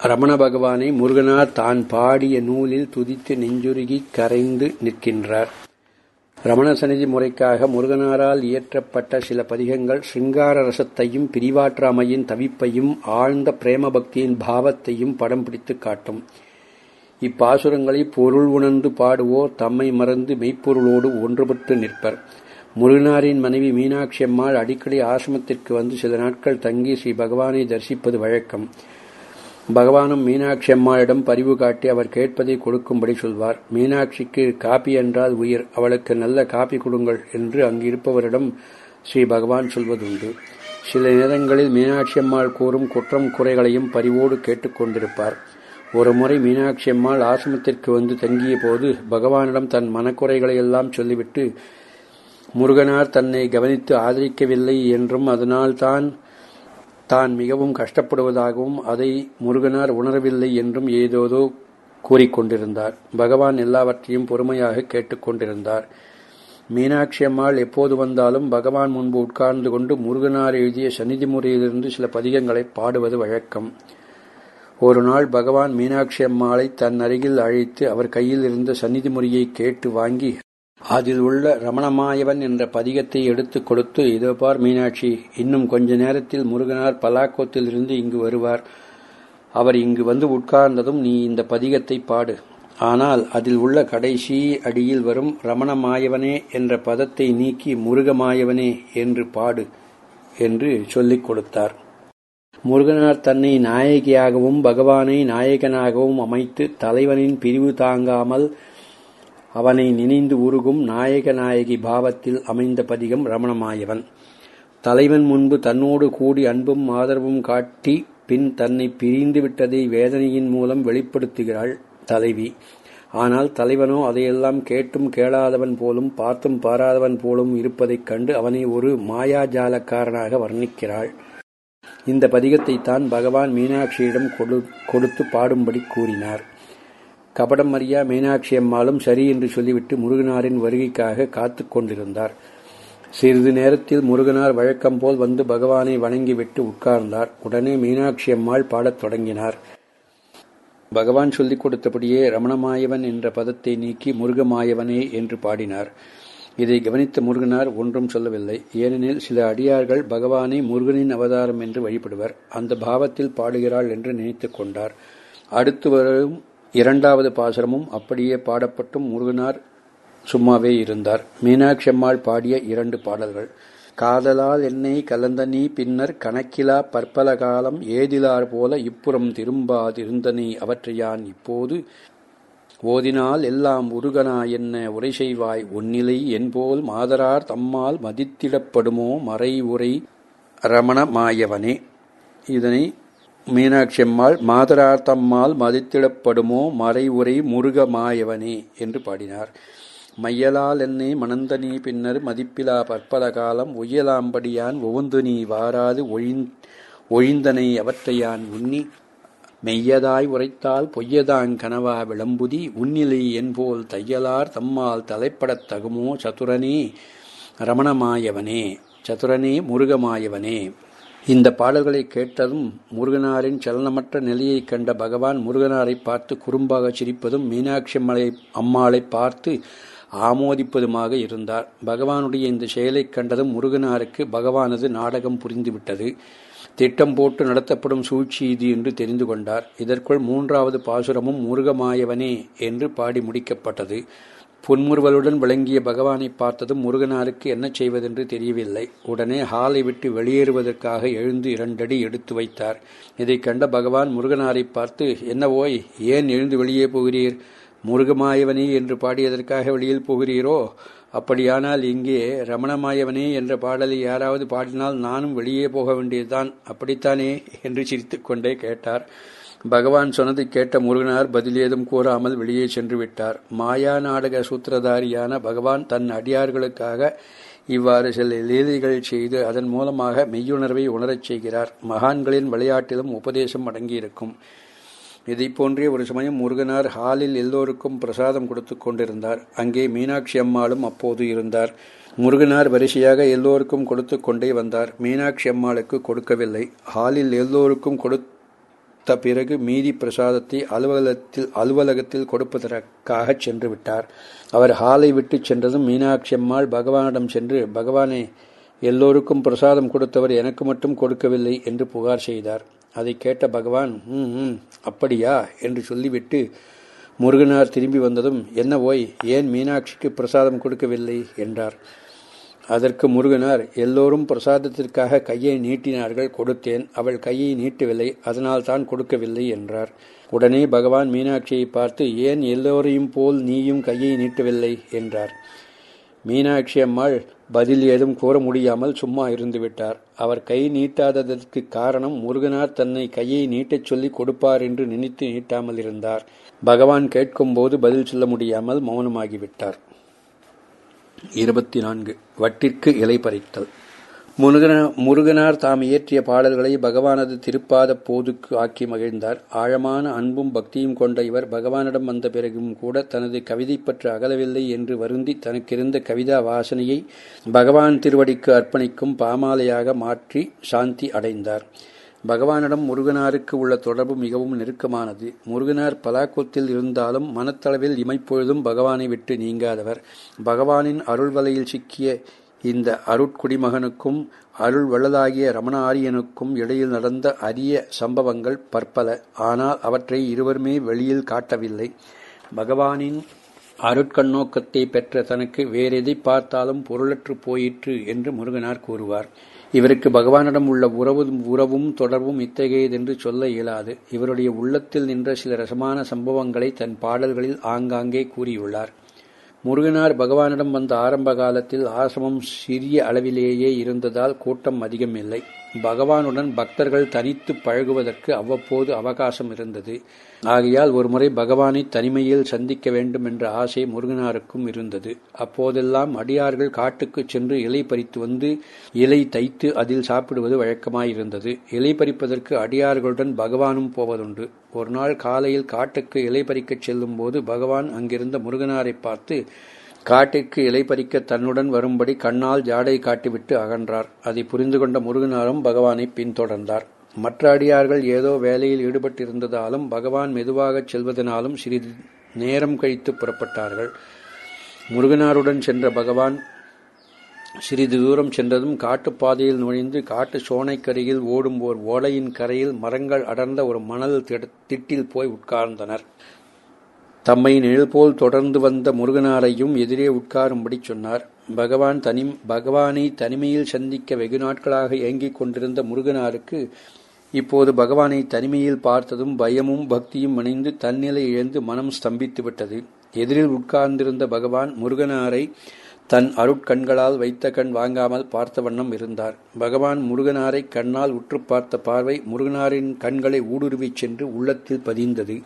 ரமண பகவானை முருகனார் தான் பாடிய நூலில் துதித்து நெஞ்சுருகி கரைந்து நிற்கின்றார். ரமண சந்நிதி முறைக்காக முருகனாரால் இயற்றப்பட்ட சில பதிகங்கள் சிங்கார ரசத்தையும் பிரிவாற்றாமையின் தவிப்பையும் ஆழ்ந்த பிரேம பக்தியின் பாவத்தையும் படம் பிடித்து காட்டும். இப்பாசுரங்களை பொருள் உணர்ந்து பாடுவோர் தம்மை மறந்து மெய்ப்பொருளோடு ஒன்றுபட்டு நிற்பர். முருகனாரின் மனைவி மீனாட்சி அம்மாள் அடிக்கடி ஆசிரமத்திற்கு வந்து சில நாட்கள் தங்கி ஸ்ரீ பகவானை தரிசிப்பது வழக்கம். பகவானும் மீனாட்சி அம்மாளிடம் பரிவு காட்டி அவர் கேட்பதை கொடுக்கும்படி சொல்வார். மீனாட்சிக்கு காப்பி என்றால் உயிர் அவளுக்கு நல்ல காப்பி கொடுங்கள் என்று அங்கிருப்பவரிடம் ஸ்ரீ பகவான் சொல்வதுண்டு. சில நேரங்களில் மீனாட்சி அம்மாள் கூறும் குற்றம் குறைகளையும் பரிவோடு கேட்டுக்கொண்டிருப்பார். ஒரு முறை மீனாட்சி அம்மாள் ஆசிரமத்திற்கு வந்து தங்கிய போது பகவானிடம் தன் மனக்குறைகளை எல்லாம் சொல்லிவிட்டு முருகனார் தன்னை கவனித்து ஆதரிக்கவில்லை என்றும் அதனால் தான் தான் மிகவும் கஷ்டப்படுவதாகவும் அதை முருகனார் உணரவில்லை என்றும் ஏதோதோ கூறிக்கொண்டிருந்தார் பகவான் எல்லாவற்றையும் பொறுமையாக கேட்டுக்கொண்டிருந்தார் மீனாட்சி அம்மாள் எப்போது வந்தாலும் பகவான் முன்பு உட்கார்ந்து கொண்டு முருகனார் எழுதிய சந்நிதி முறையிலிருந்து சில பதிகங்களை பாடுவது வழக்கம். ஒரு நாள் பகவான் மீனாட்சி அம்மாளை தன் அருகில் அழைத்து அவர் கையில் இருந்த சந்நிதி முறையை கேட்டு வாங்கி அதில் உள்ள ரமணமாயவன் என்ற பதிகத்தை எடுத்துக் கொடுத்து இதோ பார் மீனாட்சி இன்னும் கொஞ்ச நேரத்தில் முருகனார் பலாக்கோத்திலிருந்து இங்கு வருவார். அவர் இங்கு வந்து உட்கார்ந்ததும் நீ இந்த பதிகத்தை பாடு. ஆனால் அதில் உள்ள கடைசி அடியில் வரும் ரமணமாயவனே என்ற பதத்தை நீக்கி முருகமாயவனே என்று பாடு என்று சொல்லிக் கொடுத்தார். முருகனார் தன்னை நாயகியாகவும் பகவானை நாயகனாகவும் அமைத்து தலைவனின் பிரிவு தாங்காமல் அவனை நினைந்து உருகும் நாயக நாயகி பாவத்தில் அமைந்த பதிகம் ரமணமாயவன். தலைவன் முன்பு தன்னோடு கூடி அன்பும் ஆதரவும் காட்டி பின் தன்னை பிரிந்து விட்டதை வேதனையின் மூலம் வெளிப்படுத்துகிறாள் தலைவி. ஆனால் தலைவனோ அதையெல்லாம் கேட்டும் கேளாதவன் போலும் பார்த்தும் பாராதவன் போலும் இருப்பதைக் கண்டு அவனை ஒரு மாயாஜாலக்காரனாக வர்ணிக்கிறாள். இந்த பதிகத்தை தான் பகவான் மீனாட்சியிடம் கொடுத்து பாடும்படி கூறினார். கபடம் அறியா மீனாட்சி அம்மாளும் சரி என்று சொல்லிவிட்டு முருகனாரின் வருகைக்காக காத்து கொண்டிருந்தார். சிறிது நேரத்தில் முருகனார் வழக்கம் போல் வந்து பகவானை வணங்கிவிட்டு உட்கார்ந்தார். உடனே மீனாட்சி அம்மாள் பாடத் தொடங்கினார். பகவான் சொல்லிக் கொடுத்தபடியே ரமணமாயவன் என்ற பதத்தை நீக்கி முருகமாயவனே என்று பாடினார். இதை கவனித்த முருகனார் ஒன்றும் சொல்லவில்லை. ஏனெனில் சில அடியார்கள் பகவானை முருகனின் அவதாரம் என்று வழிபடுவர். அந்த பாவத்தில் பாடுகிறாள் என்று நினைத்துக் கொண்டார். அடுத்து வரும் இரண்டாவது பாசுரமும் அப்படியே பாடப்பட்டும் முருகனார் சும்மாவே இருந்தார். மீனாட்சி அம்மாள் பாடிய இரண்டு பாடல்கள். காதலால் என்னை கலந்த நீ பின்னர் கணக்கிலா பற்பல காலம் ஏதிலார் போல இப்புறம் திரும்பாதிருந்தனை அவற்றையான் இப்போது ஓதினால் எல்லாம் உருகனா என்ன உரை செய்வாய்? ஒன்னிலை என்போல் மாதரார் தம்மால் மதித்திடப்படுமோ மறை உரை? ரமணமாயவனே இதனை மீனாட்சி அம்மாள் மாதரார் தம்மால் மதித்திடப்படுமோ மறை உரை முருகமாயவனே என்று பாடினார். மையலால் என்னை மணந்த நீ பின்னர் மதிப்பிலா பற்பல காலம் ஒய்யலாம்படியான் ஒவுந்து நீ வாராது ஒழிந் ஒழிந்தனை அவற்றையான் உண்ணி மெய்யதாய் உரைத்தால் பொய்யதான் கனவா விளம்புதி உன்னிலை என்போல் தையலார் தம்மால் தலைப்படத் தகுமோ சதுரனே ரமணமாயவனே சதுரனே முருகமாயவனே. இந்த பாடல்களை கேட்டதும் முருகனாரின் சலனமற்ற நிலையைக் கண்ட பகவான் முருகனாரை பார்த்து குறும்பாக சிரிப்பதும் மீனாட்சி அம்மளை அம்மாளை பார்த்து ஆமோதிப்பதுமாக இருந்தார். பகவானுடைய இந்த செயலைக் கண்டதும் முருகனாருக்கு பகவானது நாடகம் புரிந்துவிட்டது. திட்டம் போட்டு நடத்தப்படும் சூழ்ச்சி இது என்று தெரிந்து கொண்டார். இதற்குள் மூன்றாவது பாசுரமும் முருகமாயவனே என்று பாடி முடிக்கப்பட்டது. புன்முறுவலுடன் விளங்கிய பகவானை பார்த்ததும் முருகனாருக்கு என்ன செய்வதென்று தெரியவில்லை. உடனே ஹாலை விட்டு வெளியேறுவதற்காக எழுந்து இரண்டடி எடுத்து வைத்தார். இதை கண்ட பகவான் முருகனாரை பார்த்து என்ன ஓய் ஏன் எழுந்து வெளியே போகிறீர்? முருகமாயவனே என்று பாடியதற்காக வெளியில் போகிறீரோ? அப்படியானால் இங்கே ரமணமாயவனே என்ற பாடலை யாராவது பாடினால் நானும் வெளியே போக வேண்டியதுதான். அப்படித்தானே? என்று சிரித்துக்கொண்டே கேட்டார். பகவான் சொன்னதை கேட்ட முருகனார் பதிலேதும் கூறாமல் வெளியே சென்று விட்டார். மாயா நாடக சூத்திரதாரியான பகவான் தன் அடியார்களுக்காக இவ்வாறு சில லீலைகள் செய்து அதன் மூலமாக மெய்யுணர்வை உணரச் செய்கிறார். மகான்களின் விளையாட்டிலும் உபதேசம் அடங்கியிருக்கும். இதைப் போன்றே ஒரு சமயம் முருகனார் ஹாலில் எல்லோருக்கும் பிரசாதம் கொடுத்து கொண்டிருந்தார். அங்கே மீனாட்சி அம்மாளும் அப்போது இருந்தார். முருகனார் வரிசையாக எல்லோருக்கும் கொடுத்து கொண்டே வந்தார். மீனாட்சி அம்மாளுக்கு கொடுக்கவில்லை. ஹாலில் எல்லோருக்கும் கொடுத்த பிறகு மீதி பிரசாதத்தை அலுவலகத்தில் அலுவலகத்தில் கொடுப்பதற்காக சென்று விட்டார். அவர் ஹாலை விட்டு சென்றதும் மீனாட்சி அம்மாள் பகவானிடம் சென்று பகவானே எல்லோருக்கும் பிரசாதம் கொடுத்தவர் எனக்கு மட்டும் கொடுக்கவில்லை என்று புகார் செய்தார். அதை கேட்ட பகவான் ம் ம் அப்படியா? என்று சொல்லிவிட்டு முருகனார் திரும்பி வந்ததும் என்ன ஓய் ஏன் மீனாட்சிக்கு பிரசாதம் கொடுக்கவில்லை? என்றார். அதற்கு முருகனார் எல்லோரும் பிரசாதத்திற்காக கையை நீட்டினார்கள் கொடுத்தேன். அவள் கையை நீட்டவில்லை அதனால் தான் கொடுக்கவில்லை என்றார். உடனே பகவான் மீனாட்சியை பார்த்து ஏன் எல்லோரையும் போல் நீயும் கையை நீட்டவில்லை? என்றார். மீனாட்சி அம்மாள் பதில் ஏதும் கூற முடியாமல் சும்மா இருந்துவிட்டார் அவர் கை நீட்டாததற்கு காரணம் முருகனார் தன்னை கையை நீட்டச் சொல்லி கொடுப்பார் என்று நினைத்து நீட்டாமல் இருந்தார். பகவான் கேட்கும்போது பதில் சொல்ல முடியாமல் மௌனமாகிவிட்டார். இருபத்தி நான்கு. வட்டிற்கு இலை பறித்தல். முருகன முருகனார் தாம் இயற்றிய பாடல்களை பகவானது திருப்பாத போதுக்கு ஆக்கி மகிழ்ந்தார். ஆழமான அன்பும் பக்தியும் கொண்ட இவர் பகவானிடம் வந்த பிறகும் கூட தனது கவிதை பற்று அகலவில்லை என்று வருந்தி தனக்கிருந்த கவிதா வாசனையை பகவான் திருவடிக்கு அர்ப்பணிக்கும் பாமாலையாக மாற்றி சாந்தி அடைந்தார். பகவானிடம் முருகனாருக்கு உள்ள தொடர்பு மிகவும் நெருக்கமானது. முருகனார் பலாக்கோத்தில் இருந்தாலும் மனத்தளவில் இமைப்பொழுதும் பகவானை விட்டு நீங்காதவர். பகவானின் அருள்வலையில் சிக்கிய இந்த அருட்குடிமகனுக்கும் அருள் வள்ளலாகிய ரமணாரியனுக்கும் இடையில் நடந்த அரிய சம்பவங்கள் பற்பல. ஆனால் அவற்றை இருவருமே வெளியில் காட்டவில்லை. பகவானின் அருட்கண்ணோக்கத்தை பெற்ற தனக்கு வேறெதை பார்த்தாலும் பொருளற்று போயிற்று என்று முருகனார் கூறுவார். இவருக்கு பகவானிடம் உள்ள உறவு உறவும் தொடர்பும் இத்தகையதென்று சொல்ல இயலாது. இவருடைய உள்ளத்தில் நின்ற சில ரசமான சம்பவங்களை தன் பாடல்களில் ஆங்காங்கே கூறியுள்ளார். முருகனார் பகவானிடம் வந்த ஆரம்ப காலத்தில் ஆசிரமம் சிறிய அளவிலேயே இருந்ததால் கூட்டம் அதிகம் இல்லை பகவானுடன் பக்தர்கள் தனித்து பழகுவதற்கு அவ்வப்போது அவகாசம் இருந்தது. ஆகையால் ஒருமுறை பகவானை தனிமையில் சந்திக்க வேண்டும் என்ற ஆசை முருகனாருக்கும் இருந்தது. அப்போதெல்லாம் அடியார்கள் காட்டுக்குச் சென்று இலை பறித்து வந்து இலை தைத்து அதில் சாப்பிடுவது வழக்கமாயிருந்தது. இலை பறிப்பதற்கு அடியார்களுடன் பகவானும் போவதுண்டு. ஒரு நாள் காலையில் காட்டுக்கு இலை பறிக்கச் செல்லும் போது பகவான் அங்கிருந்த முருகனாரை பார்த்து காட்டிற்கு இலை பறிக்க தன்னுடன் வரும்படி கண்ணால் ஜாடை காட்டிவிட்டு அகன்றார். அதை புரிந்து கொண்ட முருகனாரும் பகவானை பின்தொடர்ந்தார். மற்ற அடியார்கள் ஏதோ வேலையில் ஈடுபட்டிருந்ததாலும் பகவான் மெதுவாகச் செல்வதனாலும் சிறிது நேரம் கழித்து புறப்பட்டார்கள். முருகனாருடன் சென்ற பகவான் சிறிது தூரம் சென்றதும் காட்டுப்பாதையில் நுழைந்து காட்டு சோனைக்கரையில் ஓடும் ஓர் ஓலையின் கரையில் மரங்கள் அடர்ந்த ஒரு மணல் திட்டில் போய் உட்கார்ந்தனர். தம்மை நிழல்போல் தொடர்ந்து வந்த முருகனாரையும் எதிரே உட்காரும்படி சொன்னார். பகவான் தனி பகவானை தனிமையில் சந்திக்க வெகு நாட்களாக ஏங்கிக் கொண்டிருந்த முருகனாருக்கு இப்போது பகவானை தனிமையில் பார்த்ததும் பயமும் பக்தியும் இணைந்து தன்னிலை இழந்து மனம் ஸ்தம்பித்து விட்டது. எதிரில் உட்கார்ந்திருந்த பகவான் முருகனாரை தன் அருட்கண்களால் வைத்த கண் வாங்காமல் பார்த்த வண்ணம் இருந்தார். பகவான் முருகனாரை கண்ணால் உற்று பார்த்த பார்வை முருகனாரின் கண்களை ஊடுருவிச் சென்று உள்ளத்தில் பதிந்தது.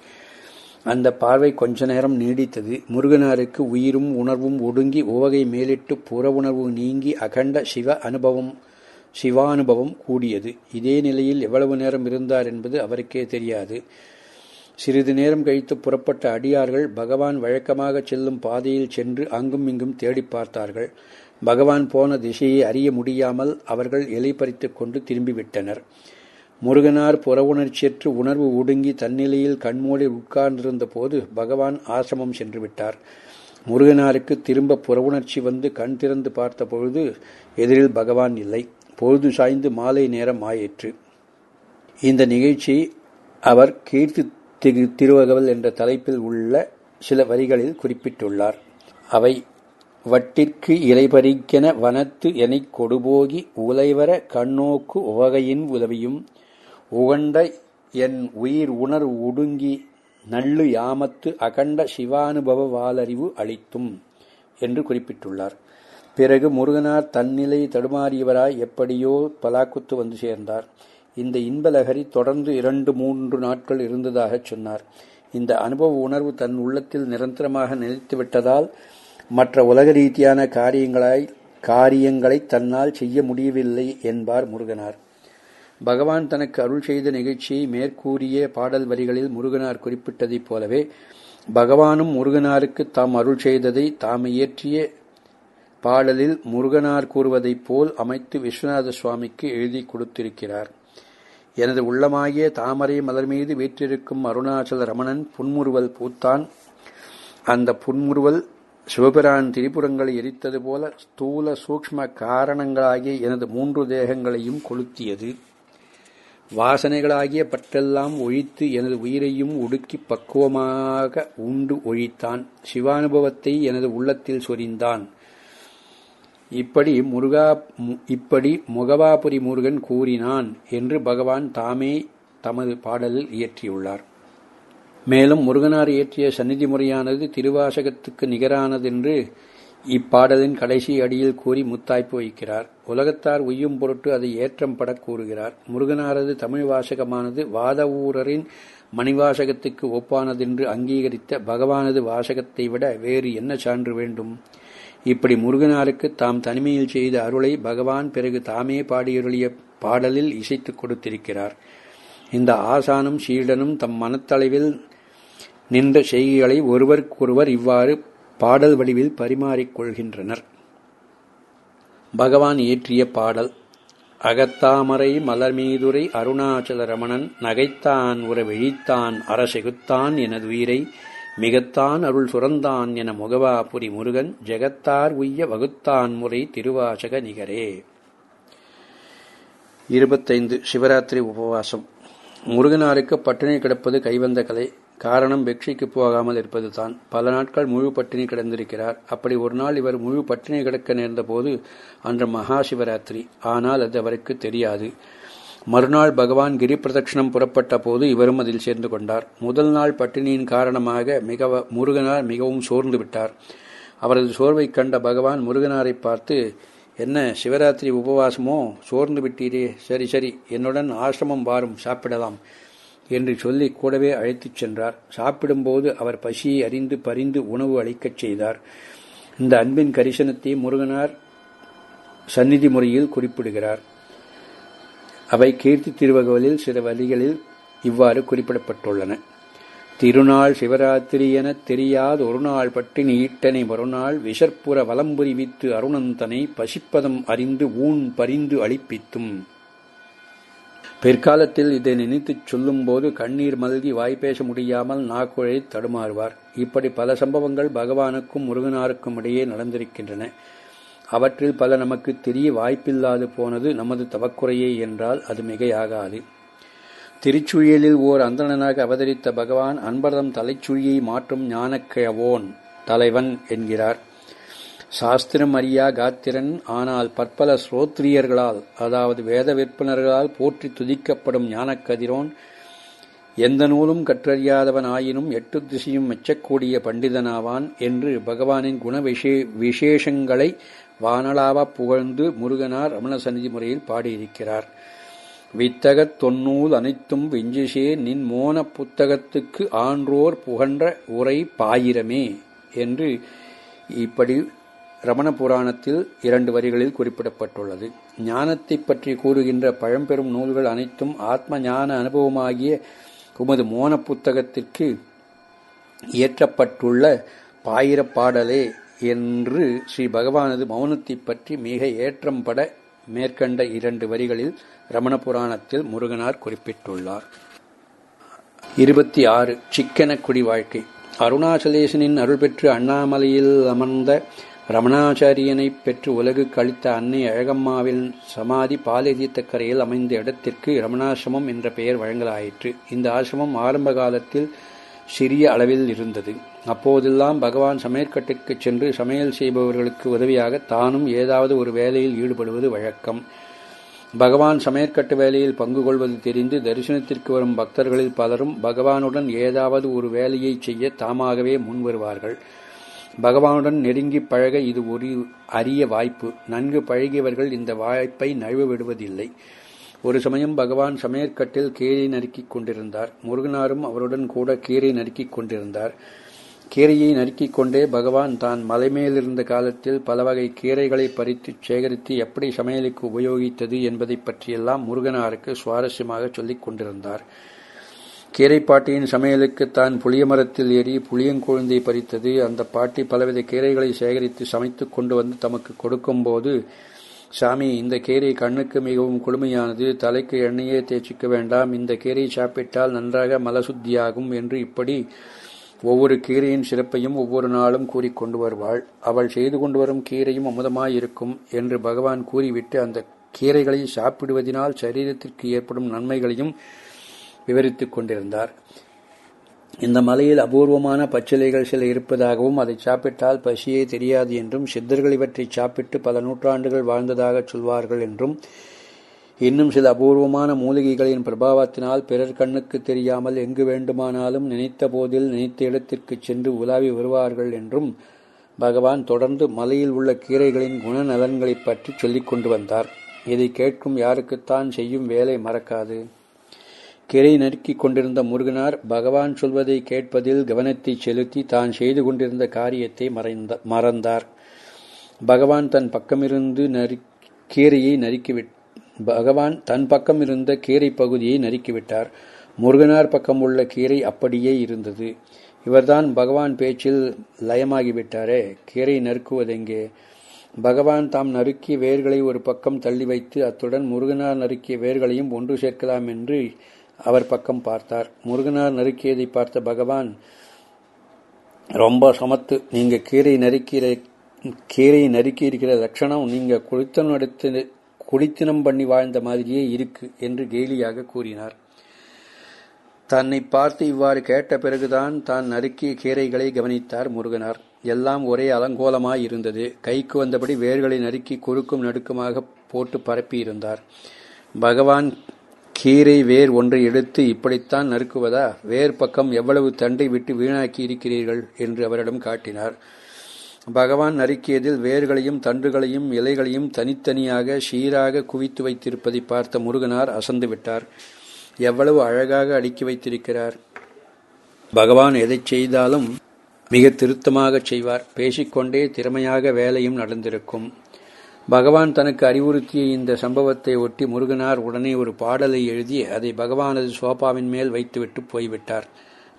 அந்த பார்வை கொஞ்ச நேரம் நீடித்தது. முருகனாருக்கு உயிரும் உணர்வும் ஒடுங்கி உவகை மேலிட்டு புற உணர்வு நீங்கி அகண்ட சிவ அனுபவம் சிவானுபவம் கூடியது. இதே நிலையில் எவ்வளவு நேரம் இருந்தார் என்பது அவருக்கே தெரியாது. சிறிது நேரம் கழித்து புறப்பட்ட அடியார்கள் பகவான் வழக்கமாக செல்லும் பாதையில் சென்று அங்கும் இங்கும் தேடி பார்த்தார்கள். பகவான் போன திசையை அறிய முடியாமல் அவர்கள் இலை பறித்துக் கொண்டு திரும்பிவிட்டனர். முருகனார் புறவுணர்ச்சியற்று உணர்வு ஒடுங்கி தன்னிலையில் கண்மூடி உட்கார்ந்திருந்த போது பகவான் ஆசிரமம் சென்று விட்டார் முருகனாருக்கு திரும்ப புறவுணர்ச்சி வந்து கண் திறந்து பார்த்த பொழுது எதிரில் பகவான் இல்லை. பொழுது சாய்ந்து மாலை நேரம் ஆயிற்று. இந்த நிகழ்ச்சி அவர் கீர்த்தி திரு திருவகவல் என்ற தலைப்பில் உள்ள சில வரிகளில் குறிப்பிட்டுள்ளார். அவை வட்டிற்கு இறைபறிக்கென வனத்து எனக் கொடுபோகி உலைவர கண்ணோக்கு உவகையின் உதவியும் உகண்ட என் உயிர் உணர் ஒடுங்கி நள்ளு யாமத்து அகண்ட சிவானுபவ வாலறிவு அளித்தும் என்று குறிப்பிட்டுள்ளார். பிறகு முருகனார் தன்னிலை தடுமாறியவராய் எப்படியோ பலாக்குத்து வந்து சேர்ந்தார். இந்த இன்பலகரி தொடர்ந்து இரண்டு மூன்று நாட்கள் இருந்ததாகச் சொன்னார். இந்த அனுபவ உணர்வு தன் உள்ளத்தில் நிரந்தரமாக நிலைத்துவிட்டதால் மற்ற உலக ரீதியான காரியங்களாய் காரியங்களை தன்னால் செய்ய முடியவில்லை என்பார் முருகனார். பகவான் தனக்கு அருள் செய்த நிகழ்ச்சியை மேற்கூறிய பாடல் வரிகளில் முருகனார் குறிப்பிட்டதைப் போலவே பகவானும் முருகனாருக்கு தாம் அருள் செய்ததை தாம் இயற்றிய பாடலில் முருகனார் கூறுவதைப் போல் அமைத்து விஸ்வநாத சுவாமிக்கு எழுதி கொடுத்திருக்கிறார். எனது உள்ளமாகிய தாமரை மலர் மீது வீற்றிருக்கும் அருணாச்சல ரமணன் புன்முறுவல் பூத்தான். அந்த புன்முறுவல் சிவபிரான் திரிபுரங்களை எரித்தது போல ஸ்தூல சூக்ஷ்ம காரணங்களாகிய எனது மூன்று தேகங்களையும் கொளுத்தியது. வாசனைகளாகிய பற்றெல்லாம் ஒழித்து எனது உயிரையும் ஒடுக்கி பக்குவமாக உண்டு ஒழித்தான். சிவானுபவத்தை எனது உள்ளத்தில் சொரிந்தான். இப்படி முருகா இப்படி முகவாபுரி முருகன் கூறினான் என்று பகவான் தாமே தமது பாடலில் இயற்றியுள்ளார். மேலும் முருகனார் இயற்றிய சந்நிதி முறையானது திருவாசகத்துக்கு நிகரானதென்று இப்பாடலின் கடைசி அடியில் கூறி முத்தாய்ப்பு வைக்கிறார் உலகத்தார் உய்யும் பொருட்டு அதை ஏற்றம் பட கூறுகிறார். முருகனாரது தமிழ் வாசகமானது வாதவூரரின் மணிவாசகத்துக்கு ஒப்பானதென்று அங்கீகரித்த பகவானது வாசகத்தை விட வேறு என்ன சான்று வேண்டும்? இப்படி முருகனாருக்கு தாம் தனிமையில் செய்த அருளை பகவான் பிறகு தாமே பாடியருளிய பாடலில் இசைத்துக் கொடுத்திருக்கிறார். இந்த ஆசானும் சீடனும் தம் மனத்தளவில் நின்ற செய்திகளை ஒருவருக்கொருவர் இவ்வாறு பாடல் வடிவில் பரிமாறிக்கொள்கின்றனர் பகவான் இயற்றிய பாடல் அகத்தாமரை மலர்மீதுரை அருணாச்சல ரமணன் நகைத்தான் உற விழித்தான் அரசெகுத்தான் எனதுயிரை மிகத்தான் அருள் சுரந்தான் என முகவாபுரி முருகன் ஜெகத்தார் உய்ய வகுத்தான் முறை திருவாசக நிகரே. இருபத்தைந்து சிவராத்திரி உபவாசம். முருகனாருக்கு பட்டினி கிடப்பது கைவந்த கலை. காரணம் வெற்றிக்கு போகாமல் இருப்பதுதான். பல நாட்கள் முழு பட்டினி கிடந்திருக்கிறார். அப்படி ஒரு நாள் இவர் முழு பட்டினி கிடக்க நேர்ந்த போது அன்று மகா சிவராத்திரி. ஆனால் அது அவருக்கு தெரியாது. மறுநாள் பகவான் கிரி பிரதட்சணம் புறப்பட்ட போது இவரும் அதில் சேர்ந்து கொண்டார். முதல் நாள் பட்டினியின் காரணமாக மிக முருகனார் மிகவும் சோர்ந்து விட்டார். அவரது சோர்வைக் கண்ட பகவான் முருகனாரை பார்த்து என்ன சிவராத்திரி உபவாசமோ? சோர்ந்து விட்டீரே. சரி சரி. என்னுடன் ஆசிரமம் வாரும். சாப்பிடலாம். என்று சொல்லி கூடவே அழைத்துச் சென்றார். சாப்பிடும்போது அவர் பசியை அறிந்து பரிந்து உணவு அளிக்கச் செய்தார். இந்த அன்பின் கரிசனத்தை முருகனார் சந்நிதி முறையில் குறிப்பிடுகிறார். அவை கீர்த்தி திருவகவலில் சில வழிகளில் இவ்வாறு குறிப்பிடப்பட்டுள்ளன. திருநாள் சிவராத்திரி என தெரியாத ஒரு நாள் பட்டினி ஈட்டனை மறுநாள் விஷற்புற வலம்புரி வித்து அருணந்தனை பசிப்பதம் அறிந்து ஊன் பரிந்து அளிப்பித்தும் பிற்காலத்தில் இதை நினைத்துச் சொல்லும்போது கண்ணீர் மல்கி வாய்ப்பேச முடியாமல் நாக்குழை தடுமாறுவார். இப்படி பல சம்பவங்கள் பகவானுக்கும் முருகனாருக்கும் இடையே நடந்திருக்கின்றன. அவற்றில் பல நமக்கு தெரிய வாய்ப்பில்லாது போனது நமது தவக்குறையே என்றால் அது மிகையாகாது. திருச்சுழியலில் ஓர் அந்தணனாக அவதரித்த பகவான் அன்பரதம் தலைச்சுழியை மாற்றும் ஞானக்கிழவோன் தலைவன் என்கிறார். சாஸ்திரம் அறியா காத்திரன் ஆனால் பற்பல ஸ்ரோத்ரியர்களால் அதாவது வேத விற்பனர்களால் போற்றி துதிக்கப்படும் ஞானக்கதிரோன் எந்த நூலும் கற்றறியாதவன் ஆயினும் எட்டு திசையும் மெச்சக்கூடிய பண்டிதனாவான் என்று பகவானின் குண விஷே விசேஷங்களை வானளாவ புகழ்ந்து முருகனார் ரமண சந்நிதி முறையில் பாடியிருக்கிறார். வித்தகத் தொன்னூல் அனைத்தும் விஞ்சிசே நின் மோன புத்தகத்துக்கு ஆன்றோர் புகன்ற உரை பாயிரமே என்று இப்படி ரமண புராணத்தில் இரண்டு வரிகளில் குறிப்பிடப்பட்டுள்ளது. ஞானத்தை பற்றி கூறுகின்ற பழம்பெரும் நூல்கள் அனைத்தும் ஆத்ம ஞான அனுபவமாகிய உமது மோன புத்தகத்திற்கு இயற்றப்பட்டுள்ள பாயிரப்பாடலே என்று ஸ்ரீ பகவானது மௌனத்தை பற்றி மிக ஏற்றம்பட மேற்கண்ட இரண்டு வரிகளில் ரமண புராணத்தில் முருகனார் குறிப்பிட்டுள்ளார். இருபத்தி ஆறு சிக்கன குடி வாழ்க்கை. அருணாச்சலேசனின் அருள் பெற்று அண்ணாமலையில் அமர்ந்த ரமணாச்சாரியனை பெற்று உலகுக்கு கழித்த அன்னை அழகம்மாவின் சமாதி பாலதீத்த கரையில் அமைந்த இடத்திற்கு ரமணாசிரமம் என்ற பெயர் வழங்கலாயிற்று. இந்த ஆசிரமம் ஆரம்ப காலத்தில் சிறிய அளவில் இருந்தது. அப்போதெல்லாம் பகவான் சமையற்கட்டிற்கு சென்று சமையல் செய்பவர்களுக்கு உதவியாக தானும் ஏதாவது ஒரு வேலையில் ஈடுபடுவது வழக்கம். பகவான் சமையற்கட்டு வேலையில் பங்கு கொள்வது தெரிந்து தரிசனத்திற்கு வரும் பக்தர்களில் பலரும் பகவானுடன் ஏதாவது ஒரு வேலையை செய்ய தாமாகவே முன்வருவார்கள். பகவானுடன் நெருங்கி பழக இது ஒரு அரிய வாய்ப்பு. நன்கு பழகியவர்கள் இந்த வாய்ப்பை நழுவ விடுவதில்லை ஒரு சமயம் பகவான் சமையற்கட்டில் கீரை நறுக்கிக் கொண்டிருந்தார். முருகனாரும் அவருடன் கூட கீரை நறுக்கிக் கொண்டிருந்தார். கீரையை நறுக்கிக் கொண்டே பகவான் தான் மலைமேலிருந்த காலத்தில் பல வகை கீரைகளை பறித்து சேகரித்து எப்படி சமையலுக்கு உபயோகித்தது என்பதை பற்றியெல்லாம் முருகனாருக்கு சுவாரஸ்யமாக சொல்லிக் கொண்டிருந்தார். கீரைப்பாட்டியின் சமையலுக்கு தான் புளிய மரத்தில் ஏறி புளியங்கொழுந்தை பறித்தது. அந்த பாட்டி பலவித கீரைகளை சேகரித்து சமைத்துக் கொண்டு வந்து தமக்கு கொடுக்கும்போது சாமி இந்த கீரை கண்ணுக்கு மிகவும் குளுமையானது. தலைக்கு எண்ணெயே தேய்ச்சிக்க வேண்டாம். இந்த கீரை சாப்பிட்டால் நன்றாக மலசுத்தியாகும் என்று இப்படி ஒவ்வொரு கீரையின் சிறப்பையும் ஒவ்வொரு நாளும் கூறிக்கொண்டு வருவாள். அவள் செய்து கொண்டு வரும் கீரையும் அமுதமாயிருக்கும் என்று பகவான் கூறிவிட்டு அந்த கீரைகளை சாப்பிடுவதனால் சரீரத்திற்கு ஏற்படும் நன்மைகளையும் விவரித்துக் கொண்டிருந்தார். இந்த மலையில் அபூர்வமான பச்சிலைகள் சில இருப்பதாகவும் அதை சாப்பிட்டால் பசியே தெரியாது என்றும் சித்தர்கள் இவற்றை சாப்பிட்டு பல நூற்றாண்டுகள் வாழ்ந்ததாக சொல்வார்கள் என்றும் இன்னும் சில அபூர்வமான மூலிகைகளின் பிரபாவத்தினால் பிறர் கண்ணுக்கு தெரியாமல் எங்கு வேண்டுமானாலும் நினைத்த போதில் நினைத்த இடத்திற்கு சென்று உலாவி வருவார்கள் என்றும் பகவான் தொடர்ந்து மலையில் உள்ள கீரைகளின் குணநலன்களைப் பற்றி சொல்லிக் கொண்டு வந்தார். இதை கேட்கும் யாருக்குத்தான் செய்யும் வேலை மறக்காது. கிரை நறுக்கிக் கொண்டிருந்த முருகனார் பகவான் சொல்வதை கேட்பதில் கவனத்தை செலுத்தி தான் செய்து கொண்டிருந்த காரியத்தை மறைந்த மறந்தார். பகவான் தன் பக்கமிருந்து நறு கீரையை நறுக்கிவிட் பகவான் தன் பக்கம் இருந்த கீரை பகுதியை நறுக்கிவிட்டார். முருகனார் பக்கம் உள்ள கீரை அப்படியே இருந்தது. இவர்தான் பகவான் பேச்சில் லயமாகிவிட்டாரே கீரை நறுக்குவதெங்கே? பகவான் தாம் நறுக்கிய வேர்களை ஒரு பக்கம் தள்ளி வைத்து அத்துடன் முருகனார் நறுக்கிய வேர்களையும் ஒன்று சேர்க்கலாம் என்று அவர் பக்கம் பார்த்தார். முருகனார் நறுக்கியதை பார்த்த பகவான் ரொம்ப சமத்து நீங்க கீரை நறுக்கிற கீரை நறுக்கி இருக்கிற லட்சணம் நீங்க குளித்தனம் எடுத்து குடித்தனம் பண்ணி வாழ்ந்த மாதிரியே இருக்கு என்று கேலியாக கூறினார். தன்னை பார்த்து இவ்வாறு கேட்ட பிறகுதான் தான் நறுக்கிய கீரைகளை கவனித்தார் முருகனார். எல்லாம் ஒரே அலங்கோலமாய் இருந்தது. கைக்கு வந்தபடி வேர்களை நறுக்கி குறுக்கும் நடுக்குமாக போட்டு பரப்பியிருந்தார். பகவான் கீரை வேர் ஒன்றை எடுத்து இப்படித்தான் நறுக்குவதா? வேர் பக்கம் எவ்வளவு தண்டை விட்டு வீணாக்கி இருக்கிறீர்கள்? என்று அவரிடம் காட்டினார். பகவான் நறுக்கியதில் வேர்களையும் தண்டுகளையும் இலைகளையும் தனித்தனியாக சீராக குவித்து வைத்திருப்பதை பார்த்த முருகனார் அசந்து விட்டார். எவ்வளவு அழகாக அடுக்கி வைத்திருக்கிறார். பகவான் எதை செய்தாலும் மிக திருத்தமாக செய்வார். பேசிக்கொண்டே திறமையாக வேலையும் நடந்திருக்கும். பகவான் தனக்கு அறிவுறுத்திய இந்த சம்பவத்தை ஒட்டி முருகனார் உடனே ஒரு பாடலை எழுதி அதை பகவானது சோபாவின் மேல் வைத்துவிட்டு போய்விட்டார்.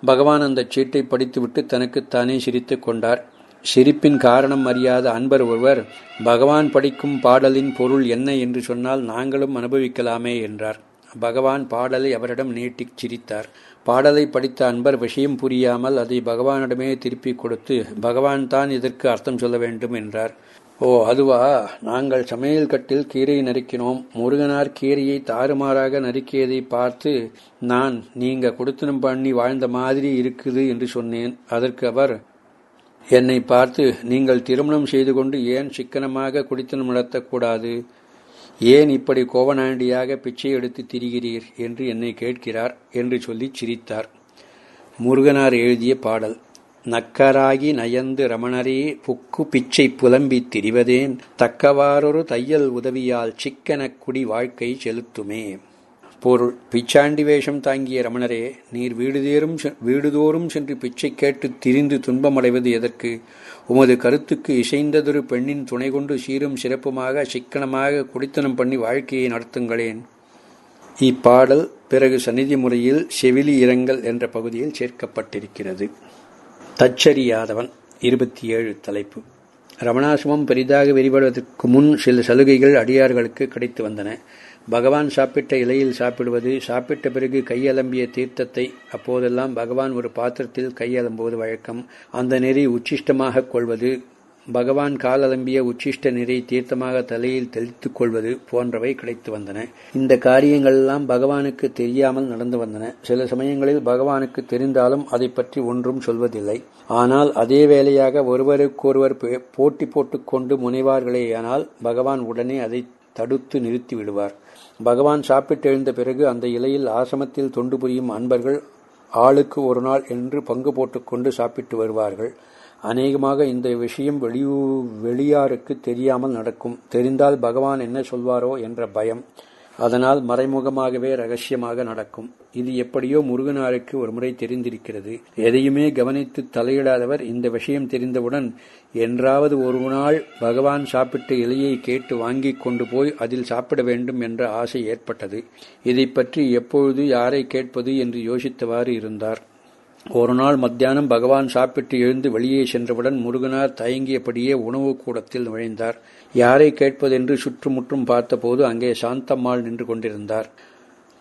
பகவான் அந்த சீட்டை படித்துவிட்டு தனக்குத்தானே சிரித்து கொண்டார். சிரிப்பின் காரணம் அறியாத அன்பர் ஒருவர் பகவான் படிக்கும் பாடலின் பொருள் என்ன என்று சொன்னால் நாங்களும் அனுபவிக்கலாமே என்றார். பகவான் பாடலை அவரிடம் நீட்டிச் சிரித்தார். பாடலை படித்த அன்பர் விஷயம் புரியாமல் அதை பகவானிடமே திருப்பிக் கொடுத்து பகவான் தான் இதற்கு அர்த்தம் சொல்ல வேண்டும் என்றார். ஓ அதுவா? நாங்கள் சமையல் கட்டில் கீரை நறுக்கினோம். முருகனார் கீரையை தாறுமாறாக நறுக்கியதை பார்த்து நான் நீங்க கொடுத்தனம் பண்ணி வாழ்ந்த மாதிரி இருக்குது என்று சொன்னேன். அதற்கு அவர் என்னை பார்த்து நீங்கள் திருமணம் செய்து கொண்டு ஏன் சிக்கனமாக குடித்தனம் நடத்தக்கூடாது? ஏன் இப்படி கோவனாண்டியாக பிச்சை எடுத்து திரிகிறீர்? என்று என்னை கேட்கிறார் என்று சொல்லி சிரித்தார். முருகனார் எழுதிய பாடல். நக்கராகி நயந்து ரமணரே புக்கு பிச்சை புலம்பித் திரிவதேன் தக்கவாறொரு தையல் உதவியால் சிக்கனக் குடி வாழ்க்கை செலுத்துமே. பொருள் பிச்சாண்டி வேஷம் தாங்கிய ரமணரே நீர் வீடுதேறும் வீடுதோறும் சென்று பிச்சை கேட்டு திரிந்து துன்பமடைவது எதற்கு? உமது கருத்துக்கு இசைந்ததொரு பெண்ணின் துணை கொண்டு சீரும் சிறப்புமாக சிக்கனமாக குடித்தனம் பண்ணி வாழ்க்கையை நடத்துங்களேன். இப்பாடல் பிறகு சந்நிதி முறையில் செவிலி இரங்கல் என்ற பகுதியில் சேர்க்கப்பட்டிருக்கிறது. தச்சரியாதவன். இருபத்தி ஏழு தலைப்பு. ரமணாசிரமம் பெரிதாக விரிவடைவதற்கு முன் சில சலுகைகள் அடியார்களுக்கு கிடைத்து வந்தன. பகவான் சாப்பிட்ட இலையில் சாப்பிடுவது சாப்பிட்ட பிறகு கையலம்பிய தீர்த்தத்தை அப்போதெல்லாம் பகவான் ஒரு பாத்திரத்தில் கையலம்புவது வழக்கம். அந்த நெறி உச்சிஷ்டமாக கொள்வது பகவான் காலலம்பிய உச்சிஷ்ட நிறை தீர்த்தமாக தலையில் தெளித்துக் கொள்வது போன்றவை கிடைத்து வந்தன. இந்த காரியங்களெல்லாம் பகவானுக்கு தெரியாமல் நடந்து வந்தன. சில சமயங்களில் பகவானுக்கு தெரிந்தாலும் அதை பற்றி ஒன்றும் சொல்வதில்லை. ஆனால் அதே வேளையாக ஒருவருக்கொருவர் போட்டி போட்டுக்கொண்டு முனைவார்களேயானால் பகவான் உடனே அதை தடுத்து நிறுத்தி விடுவார். பகவான் சாப்பிட்டு எழுந்த பிறகு அந்த இலையில் ஆசிரமத்தில் தொண்டு புரியும் அன்பர்கள் ஆளுக்கு ஒரு நாள் என்று பங்கு போட்டுக்கொண்டு சாப்பிட்டு வருவார்கள். அநேகமாக இந்த விஷயம் வெளியூ வெளியாருக்கு தெரியாமல் நடக்கும். தெரிந்தால் பகவான் என்ன சொல்வாரோ என்ற பயம். அதனால் மறைமுகமாகவே ரகசியமாக நடக்கும். இது எப்படியோ முருகனாருக்கு ஒரு முறை தெரிந்திருக்கிறது. எதையுமே கவனித்து தலையிடாதவர் இந்த விஷயம் தெரிந்தவுடன் என்றாவது ஒரு நாள் பகவான் சாப்பிட்ட இலையை கேட்டு வாங்கி கொண்டு போய் அதில் சாப்பிட வேண்டும் என்ற ஆசை ஏற்பட்டது. இதை பற்றி எப்பொழுது யாரை கேட்பது என்று யோசித்தவாறு இருந்தார். ஒரு நாள் மத்தியானம் பகவான் சாப்பிட்டு எழுந்து வெளியே சென்றவுடன் முருகனார் தயங்கியபடியே உணவு கூடத்தில் நுழைந்தார். யாரை கேட்பதென்று சுற்றுமுற்றும் பார்த்தபோது அங்கே சாந்தம்மாள் நின்று கொண்டிருந்தார்.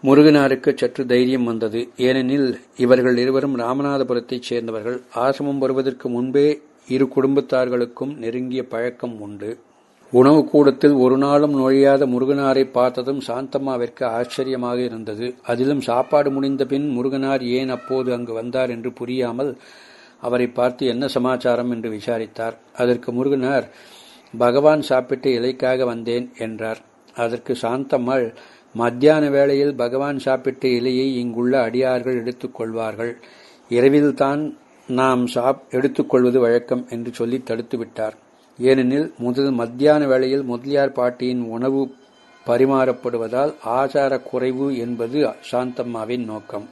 முருகனாருக்கு சற்று தைரியம் வந்தது. ஏனெனில் இவர்கள் இருவரும் ராமநாதபுரத்தைச் சேர்ந்தவர்கள். ஆசிரமம் வருவதற்கு முன்பே இரு குடும்பத்தார்களுக்கும் நெருங்கிய பழக்கம் உண்டு. உணவு கூடத்தில் ஒரு நாளும் நுழையாத முருகனாரை பார்த்ததும் சாந்தம்மாவிற்கு ஆச்சரியமாக இருந்தது. அதிலும் சாப்பாடு முடிந்த பின் முருகனார் ஏன் அப்போது அங்கு வந்தார் என்று புரியாமல் அவரை பார்த்து என்ன சமாச்சாரம் என்று விசாரித்தார். அதற்கு முருகனார் பகவான் சாப்பிட்டு இலைக்காக வந்தேன் என்றார். அதற்கு சாந்தம்மாள் மத்தியான வேளையில் பகவான் சாப்பிட்ட இலையை இங்குள்ள அடியார்கள் எடுத்துக் கொள்வார்கள். இரவில்தான் நாம் சாப் எடுத்துக்கொள்வது வழக்கம் என்று சொல்லி தடுத்துவிட்டார். ஏனெனில் முதல் மத்தியான வேளையில் முதலியார் பாட்டியின் உணவு பரிமாறப்படுவதால் ஆச்சார குறைவு என்பது சாந்தம்மாவின் நோக்கம்.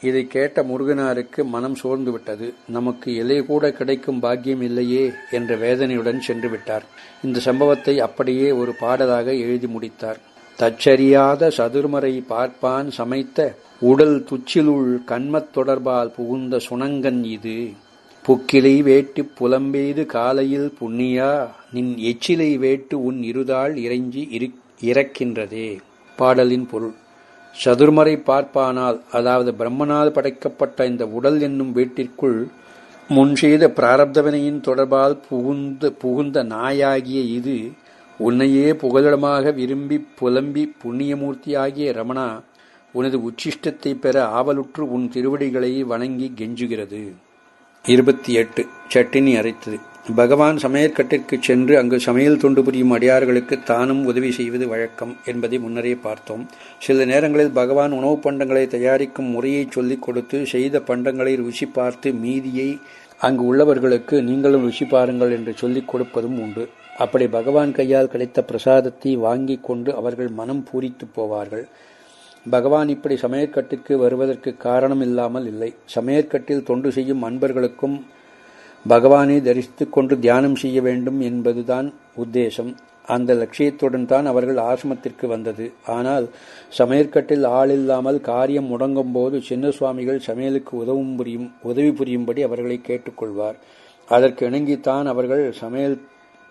இதை கேட்ட முருகனாருக்கு மனம் சோர்ந்துவிட்டது. நமக்கு இலை கூட கிடைக்கும் பாக்கியம் இல்லையே என்ற வேதனையுடன் சென்று விட்டார் இந்த சம்பவத்தை அப்படியே ஒரு பாடலாக எழுதி முடித்தார். தச்சரியாத சதுர்மறை பார்ப்பான் சமைத்த உடல் துச்சிலுள் கண்மத் தொடர்பால் புகுந்த சுணங்கன் இது. புக்கிலை வேட்டு புலம்பெய்து காலையில் புண்ணியா? நின் எச்சிலை வேட்டு உன் இருதாள் இறைஞ்சி இறக்கின்றதே. பாடலின் பொருள். சதுர்மறை பார்ப்பானால் அதாவது பிரம்மனால் படைக்கப்பட்ட இந்த உடல் என்னும் வீட்டிற்குள் முன் செய்த பிராரப்தவினையின் தொடர்பால் புகுந்த புகுந்த நாயாகிய இது உன்னையே புகலிடமாக விரும்பி புலம்பி புண்ணியமூர்த்தியாகிய ரமணா உனது உச்சிஷ்டத்தை பெற ஆவலுற்று உன் திருவடிகளை வணங்கி கெஞ்சுகிறது. இருபத்தி எட்டு சட்டினி அரைத்தது. பகவான் சமையற்கட்டிற்கு சென்று அங்கு சமையல் தொண்டு புரியும் அடியார்களுக்கு தானும் உதவி செய்வது வழக்கம் என்பதை முன்னரே பார்த்தோம். சில நேரங்களில் பகவான் உணவுப் பண்டங்களை தயாரிக்கும் முறையை சொல்லிக் கொடுத்து செய்த பண்டங்களை ருசி பார்த்து மீதியை அங்கு உள்ளவர்களுக்கு நீங்களும் ருசி பாருங்கள் என்று சொல்லிக் கொடுப்பதும் உண்டு. அப்படி பகவான் கையால் கிடைத்த பிரசாதத்தை வாங்கி கொண்டு அவர்கள் மனம் பூரித்து போவார்கள். பகவான் இப்படி சமையற்கட்டிற்கு வருவதற்கு காரணம் இல்லாமல் இல்லை. சமையற்கட்டில் தொண்டு செய்யும் அன்பர்களுக்கும் பகவானை தரிசித்துக் கொண்டு தியானம் செய்ய வேண்டும் என்பதுதான் உத்தேசம். அந்த லட்சியத்துடன் தான் அவர்கள் ஆசிரமத்திற்கு வந்தது. ஆனால் சமையற்கட்டில் ஆள் இல்லாமல் காரியம் முடங்கும் போது சின்ன சுவாமிகள் சமையலுக்கு உதவும் புரியும் உதவி புரியும்படி அவர்களை கேட்டுக்கொள்வார். அதற்கு இணங்கித்தான் அவர்கள் சமையல்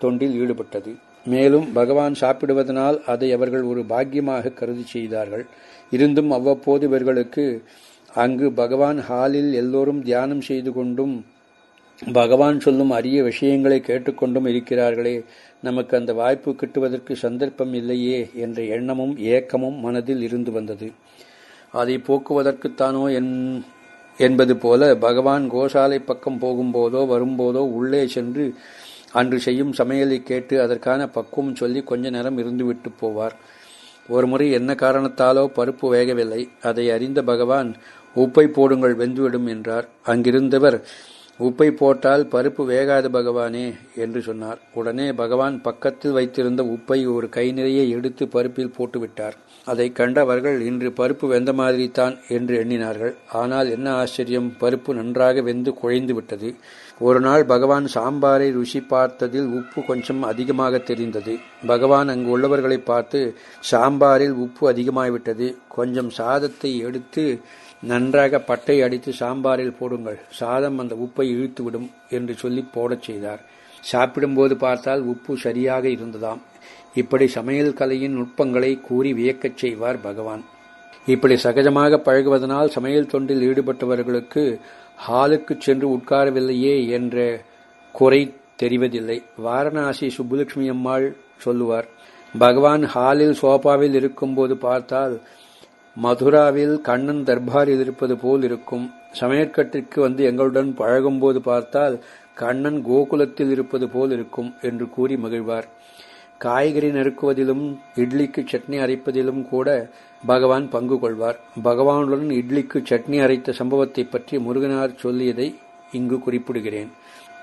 தொண்டில் ஈடுபட்டது. மேலும் பகவான் சாப்பிடுவதனால் அதை அவர்கள் ஒரு பாக்கியமாக கருதி செய்தார்கள். இருந்தும் அவ்வப்போது இவர்களுக்கு அங்கு பகவான் ஹாலில் எல்லோரும் தியானம் செய்து கொண்டும் பகவான் சொல்லும் அரிய விஷயங்களை கேட்டுக்கொண்டும் இருக்கிறார்களே நமக்கு அந்த வாய்ப்பு கிட்டுவதற்கு சந்தர்ப்பம் இல்லையே என்ற எண்ணமும் ஏக்கமும் மனதில் இருந்து வந்தது. அதை போக்குவதற்குத்தானோ என் என்பது போல பகவான் கோசாலை பக்கம் போகும்போதோ வரும்போதோ உள்ளே சென்று அன்று செய்யும் சமையலை கேட்டு அதற்கான பக்குவம் சொல்லி கொஞ்ச நேரம் இருந்துவிட்டு போவார். ஒருமுறை என்ன காரணத்தாலோ பருப்பு வேகவில்லை அதை அறிந்த பகவான் உப்பை போடுங்கள் வெந்துவிடும் என்றார். அங்கிருந்தவர் உப்பை போட்டால் பருப்பு வேகாது பகவானே என்று சொன்னார். உடனே பகவான் பக்கத்தில் வைத்திருந்த உப்பை ஒரு கை நிறைய எடுத்து பருப்பில் போட்டுவிட்டார். அதை கண்டவர்கள் இன்று பருப்பு வெந்த மாதிரி தான் என்று எண்ணினார்கள். ஆனால் என்ன ஆச்சரியம் பருப்பு நன்றாக வெந்து குழைந்து விட்டது ஒரு நாள் பகவான் சாம்பாரை ருசி பார்த்ததில் உப்பு கொஞ்சம் அதிகமாக தெரிந்தது. பகவான் அங்கு உள்ளவர்களை பார்த்து சாம்பாரில் உப்பு அதிகமாகிவிட்டது கொஞ்சம் சாதத்தை எடுத்து நன்றாக பட்டை அடித்து சாம்பாரில் போடுங்கள். சாதம் அந்த உப்பை இழுத்துவிடும் என்று சொல்லி போடச் செய்தார். சாப்பிடும்போது பார்த்தால் உப்பு சரியாக இருந்ததாம். இப்படி சமையல் கலையின் நுட்பங்களை கூறி வியக்கச் செய்வார் பகவான். இப்படி சகஜமாக பழகுவதனால் சமையல் தொண்டில் ஈடுபட்டவர்களுக்கு ஹாலுக்கு சென்று உட்காரவில்லையே என்ற குறை தெரிவதில்லை. வாரணாசி சுப்புலட்சுமி அம்மாள் சொல்லுவார் பகவான் ஹாலில் சோபாவில் இருக்கும்போது பார்த்தால் மதுராவில் கண்ணன் தர்பாரில் இருப்பது போல் இருக்கும். சமையற்கட்டிற்கு வந்து எங்களுடன் பழகும்போது பார்த்தால் கண்ணன் கோகுலத்தில் இருப்பது போல் இருக்கும் என்று கூறி மகிழ்வார். காய்கறி நறுக்குவதிலும் இட்லிக்கு சட்னி அரைப்பதிலும் கூட பகவான் பங்கு கொள்வார். பகவானுடன் இட்லிக்கு சட்னி அரைத்த சம்பவத்தை பற்றி முருகனார் சொல்லியதை இங்கு குறிப்பிடுகிறேன்.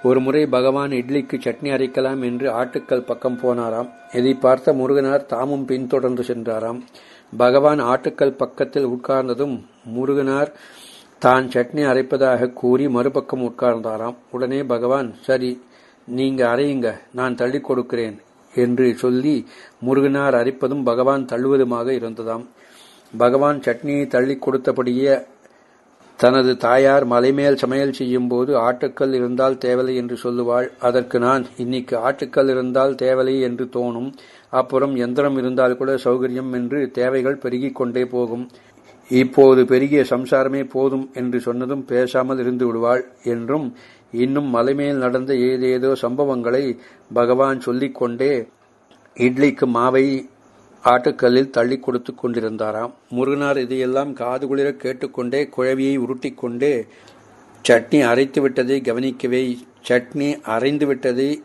ஒருமுறை பகவான் இட்லிக்கு சட்னி அரைக்கலாம் என்று ஆட்டுக்கல் பக்கம் போனாராம். இதை பார்த்த முருகனார் தாமும் பின்தொடர்ந்து சென்றாராம். பகவான் ஆட்டுக்கல் பக்கத்தில் உட்கார்ந்ததும் முருகனார் தான் சட்னி அரைப்பதாக கூறி மறுபக்கம் உட்கார்ந்தாராம். உடனே பகவான் சரி நீங்க அரையுங்க நான் தள்ளிக் கொடுக்கிறேன் என்று சொல்லி முருகனார் அரைப்பதும் பகவான் தள்ளுவதுமாக இருந்ததாம். பகவான் சட்னியை தள்ளி கொடுத்தபடியே தனது தாயார் மலைமேல் சமையல் செய்யும் போது ஆட்டுக்கல் இருந்தால் தேவலை என்று சொல்லுவாள். அதற்கு நான் இன்னைக்கு ஆட்டுக்கல் இருந்தால் தேவலை என்று தோணும். அப்புறம் எந்திரம் இருந்தால் கூட சௌகரியம் என்று தேவைகள் பெருகிக் கொண்டே போகும். இப்போது பெருகிய சம்சாரமே போதும் என்று சொன்னதும் பேசாமல் இருந்து விடுவாள் என்றும் இன்னும் மலைமேல் நடந்த ஏதேதோ சம்பவங்களை பகவான் சொல்லிக் கொண்டே இட்லிக்கு மாவை ஆட்டுக்கல்லில் தள்ளி கொடுத்து கொண்டிருந்தாராம். முருகனார் இதையெல்லாம் காதுகுளிர கேட்டுக்கொண்டே குழவியை உருட்டிக்கொண்டே சட்னி அரைத்து விட்டதை கவனிக்கவே சட்னி அரைந்து விட்டதை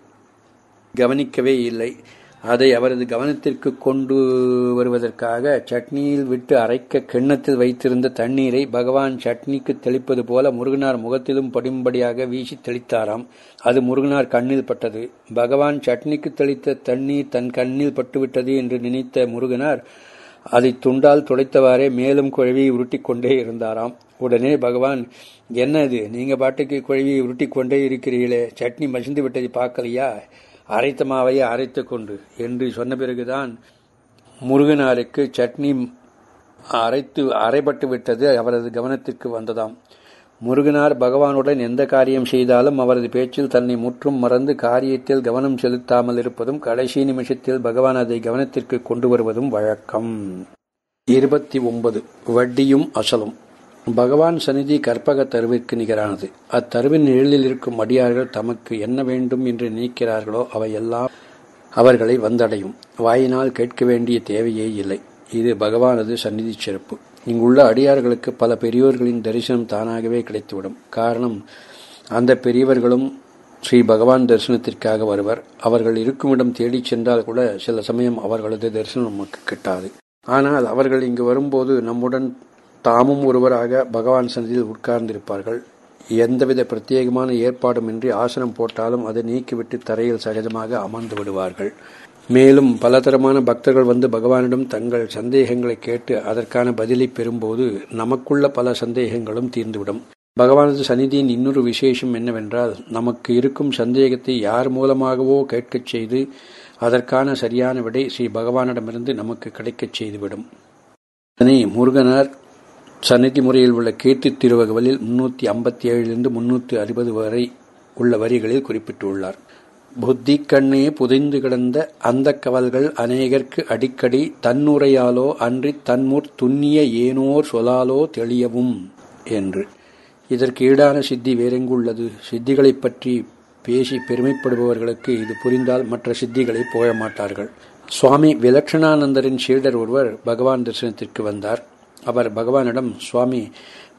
கவனிக்கவே இல்லை. அதை அவரது கவனத்திற்கு கொண்டு வருவதற்காக சட்னியில் விட்டு அரைக்க கிண்ணத்தில் வைத்திருந்த தண்ணீரை பகவான் சட்னிக்கு தெளிப்பது போல முருகனார் முகத்திலும் படும்படியாக வீசி தெளித்தாராம். அது முருகனார் கண்ணில் பட்டது. பகவான் சட்னிக்கு தெளித்த தண்ணீர் தன் கண்ணில் பட்டுவிட்டது என்று நினைத்த முருகனார் அதை துண்டால் துடைத்தவாறே மேலும் குழவியை உருட்டிக்கொண்டே இருந்தாராம். உடனே பகவான் என்ன இது நீங்க பாட்டுக்கு குழவியை உருட்டி கொண்டே இருக்கிறீர்களே. சட்னி மசிந்து விட்டதை பார்க்கலையா? அரைத்த மாவையை அரைத்து கொண்டு. என்று சொன்ன பிறகுதான் முருகனாருக்கு சட்னி அரைத்து அரைப்பட்டு விட்டது அவரது கவனத்திற்கு வந்ததாம். முருகனார் பகவானுடன் எந்த காரியம் செய்தாலும் அவரது பேச்சில் தன்னை முற்றும் மறந்து காரியத்தில் கவனம் செலுத்தாமல் இருப்பதும் கடைசி நிமிஷத்தில் பகவான் அதை கவனத்திற்கு கொண்டு வருவதும் வழக்கம். இருபத்தி ஒன்பது. வட்டியும் அசலும். பகவான் சந்நிதி கற்பக தருவிற்கு நிகரானது. அத்தருவின் நிழலில் இருக்கும் அடியார்கள் தமக்கு என்ன வேண்டும் என்று நினைக்கிறார்களோ அவையெல்லாம் அவர்களை வந்தடையும். வாயினால் கேட்க வேண்டிய தேவையே இல்லை. இது பகவானது சந்நிதி சிறப்பு. இங்குள்ள அடியார்களுக்கு பல பெரியோர்களின் தரிசனம் தானாகவே கிடைத்துவிடும். காரணம் அந்த பெரியவர்களும் ஸ்ரீ பகவான் தரிசனத்திற்காக வருவர். அவர்கள் இருக்குமிடம் தேடிச் சென்றால் கூட சில சமயம் அவர்களது தரிசனம் நமக்கு கிட்டாது. ஆனால் அவர்கள் இங்கு வரும்போது நம்முடன் தாமும் ஒருவராக பகவான் சந்நிதியில் உட்கார்ந்திருப்பார்கள். எந்தவித பிரத்யேகமான ஏற்பாடுமின்றி ஆசனம் போட்டாலும் அதை நீக்கிவிட்டு தரையில் சகஜமாக அமர்ந்து விடுவார்கள். மேலும் பலதரமான பக்தர்கள் வந்து பகவானிடம் தங்கள் சந்தேகங்களை கேட்டு அதற்கான பதிலை பெறும்போது நமக்குள்ள பல சந்தேகங்களும் தீர்ந்துவிடும். பகவானது சந்நிதியின் இன்னொரு விசேஷம் என்னவென்றால் நமக்கு இருக்கும் சந்தேகத்தை யார் மூலமாகவோ கேட்கச் செய்து அதற்கான சரியான விடை ஸ்ரீ பகவானிடமிருந்து நமக்கு கிடைக்கச் செய்துவிடும். இதனை முருகனார் சந்நிதி முறையில் உள்ள கீர்த்தி திருவகவலில் முன்னூற்றி ஐம்பத்தி ஏழிலிருந்து முன்னூற்றி அறுபது வரை உள்ள வரிகளில் குறிப்பிட்டுள்ளார். புத்தி கண்ணே புதைந்து கிடந்த அந்த கவல்கள் அநேகர்க்கு அடிக்கடி தன்னுரையாலோ அன்றி தன்முற் துண்ணிய ஏனோர் சொலாலோ தெளியவும் என்று. இதற்கு ஈடான சித்தி வேறெங்குள்ளது? சித்திகளைப் பற்றி பேசி பெருமைப்படுபவர்களுக்கு இது புரிந்தால் மற்ற சித்திகளை புகழமாட்டார்கள் மாட்டார்கள். சுவாமி விலட்சணானந்தரின் சீடர் ஒருவர் பகவான் தரிசனத்திற்கு வந்தார். அவர் பகவானிடம் சுவாமி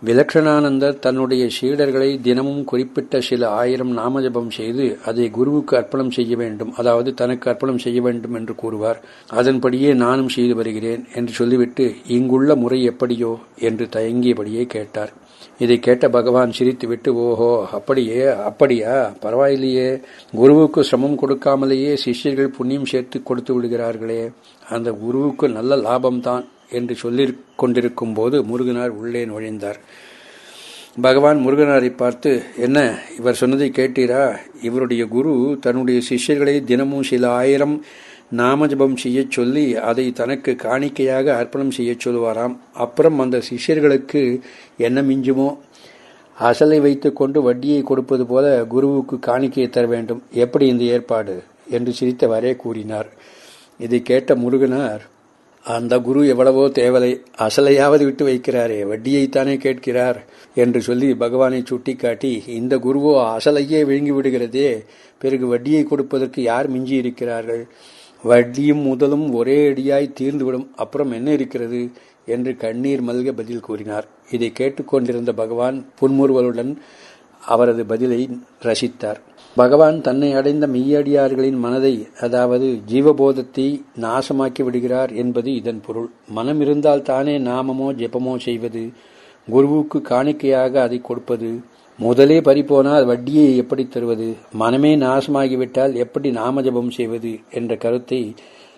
விலக்ஷணானந்தர் தன்னுடைய சீடர்களை தினமும் குறிப்பிட்ட சில ஆயிரம் நாமஜபம் செய்து அதை குருவுக்கு அர்ப்பணம் செய்ய வேண்டும். அதாவது தனக்கு அர்ப்பணம் செய்ய வேண்டும் என்று கூறுவார். அதன்படியே நானும் செய்து வருகிறேன் என்று சொல்லிவிட்டு இங்குள்ள முறை எப்படியோ? என்று தயங்கியபடியே கேட்டார். இதை கேட்ட பகவான் சிரித்துவிட்டு ஓஹோ அப்படியே அப்படியா? பரவாயில்லையே. குருவுக்கு சிரமம் கொடுக்காமலேயே சிஷ்யர்கள் புண்ணியம் சேர்த்து கொடுத்து விடுகிறார்களே. அந்த குருவுக்கு நல்ல லாபம்தான். என்று சொல்லிக் கொண்டிருக்கும் போது முருகனார் உள்ளே நுழைந்தார். பகவான் முருகனாரை பார்த்து என்ன இவர் சொன்னதை கேட்டீரா? இவருடைய குரு தன்னுடைய சிஷ்யர்களை தினமும் சில ஆயிரம் நாமஜபம் செய்யச் சொல்லி அதை தனக்கு காணிக்கையாக அர்ப்பணம் செய்யச் சொல்லுவாராம். அப்புறம் அந்த சிஷ்யர்களுக்கு என்ன மிஞ்சுமோ? அசலை வைத்துக்கொண்டு வட்டியை கொடுப்பது போல குருவுக்கு காணிக்கையை தர வேண்டும். எப்படி இந்த ஏற்பாடு? என்று சிரித்தவரே கூறினார். இதை கேட்ட முருகனார் அந்த குரு எவ்வளவோ தேவலை அசலையாவது விட்டு வைக்கிறாரே வட்டியைத்தானே கேட்கிறார் என்று சொல்லி பகவானை சுட்டிக்காட்டி இந்த குருவோ அசலையே விழுங்கி விடுகிறதே பிறகு வட்டியை கொடுப்பதற்கு யார் மிஞ்சி இருக்கிறார்கள்? வட்டியும் முதலும் ஒரே அடியாய் தீர்ந்துவிடும் அப்புறம் என்ன இருக்கிறது? என்று கண்ணீர் மல்க பதில் கூறினார். இதை கேட்டுக்கொண்டிருந்த பகவான் புன்முறுவலுடன் அவரது பதிலை ரசித்தார். பகவான் தன்னை அடைந்த மெய்யடியார்களின் மனதை அதாவது ஜீவபோதத்தை நாசமாக்கி விடுகிறார் என்பது இதன் பொருள். மனம் இருந்தால் தானே நாமமோ ஜெபமோ செய்வது. குருவுக்கு காணிக்கையாக அதை கொடுப்பது. முதலே பறிப்போனால் வட்டியை எப்படி தருவது? மனமே நாசமாகிவிட்டால் எப்படி நாம ஜபம் செய்வது? என்ற கருத்தை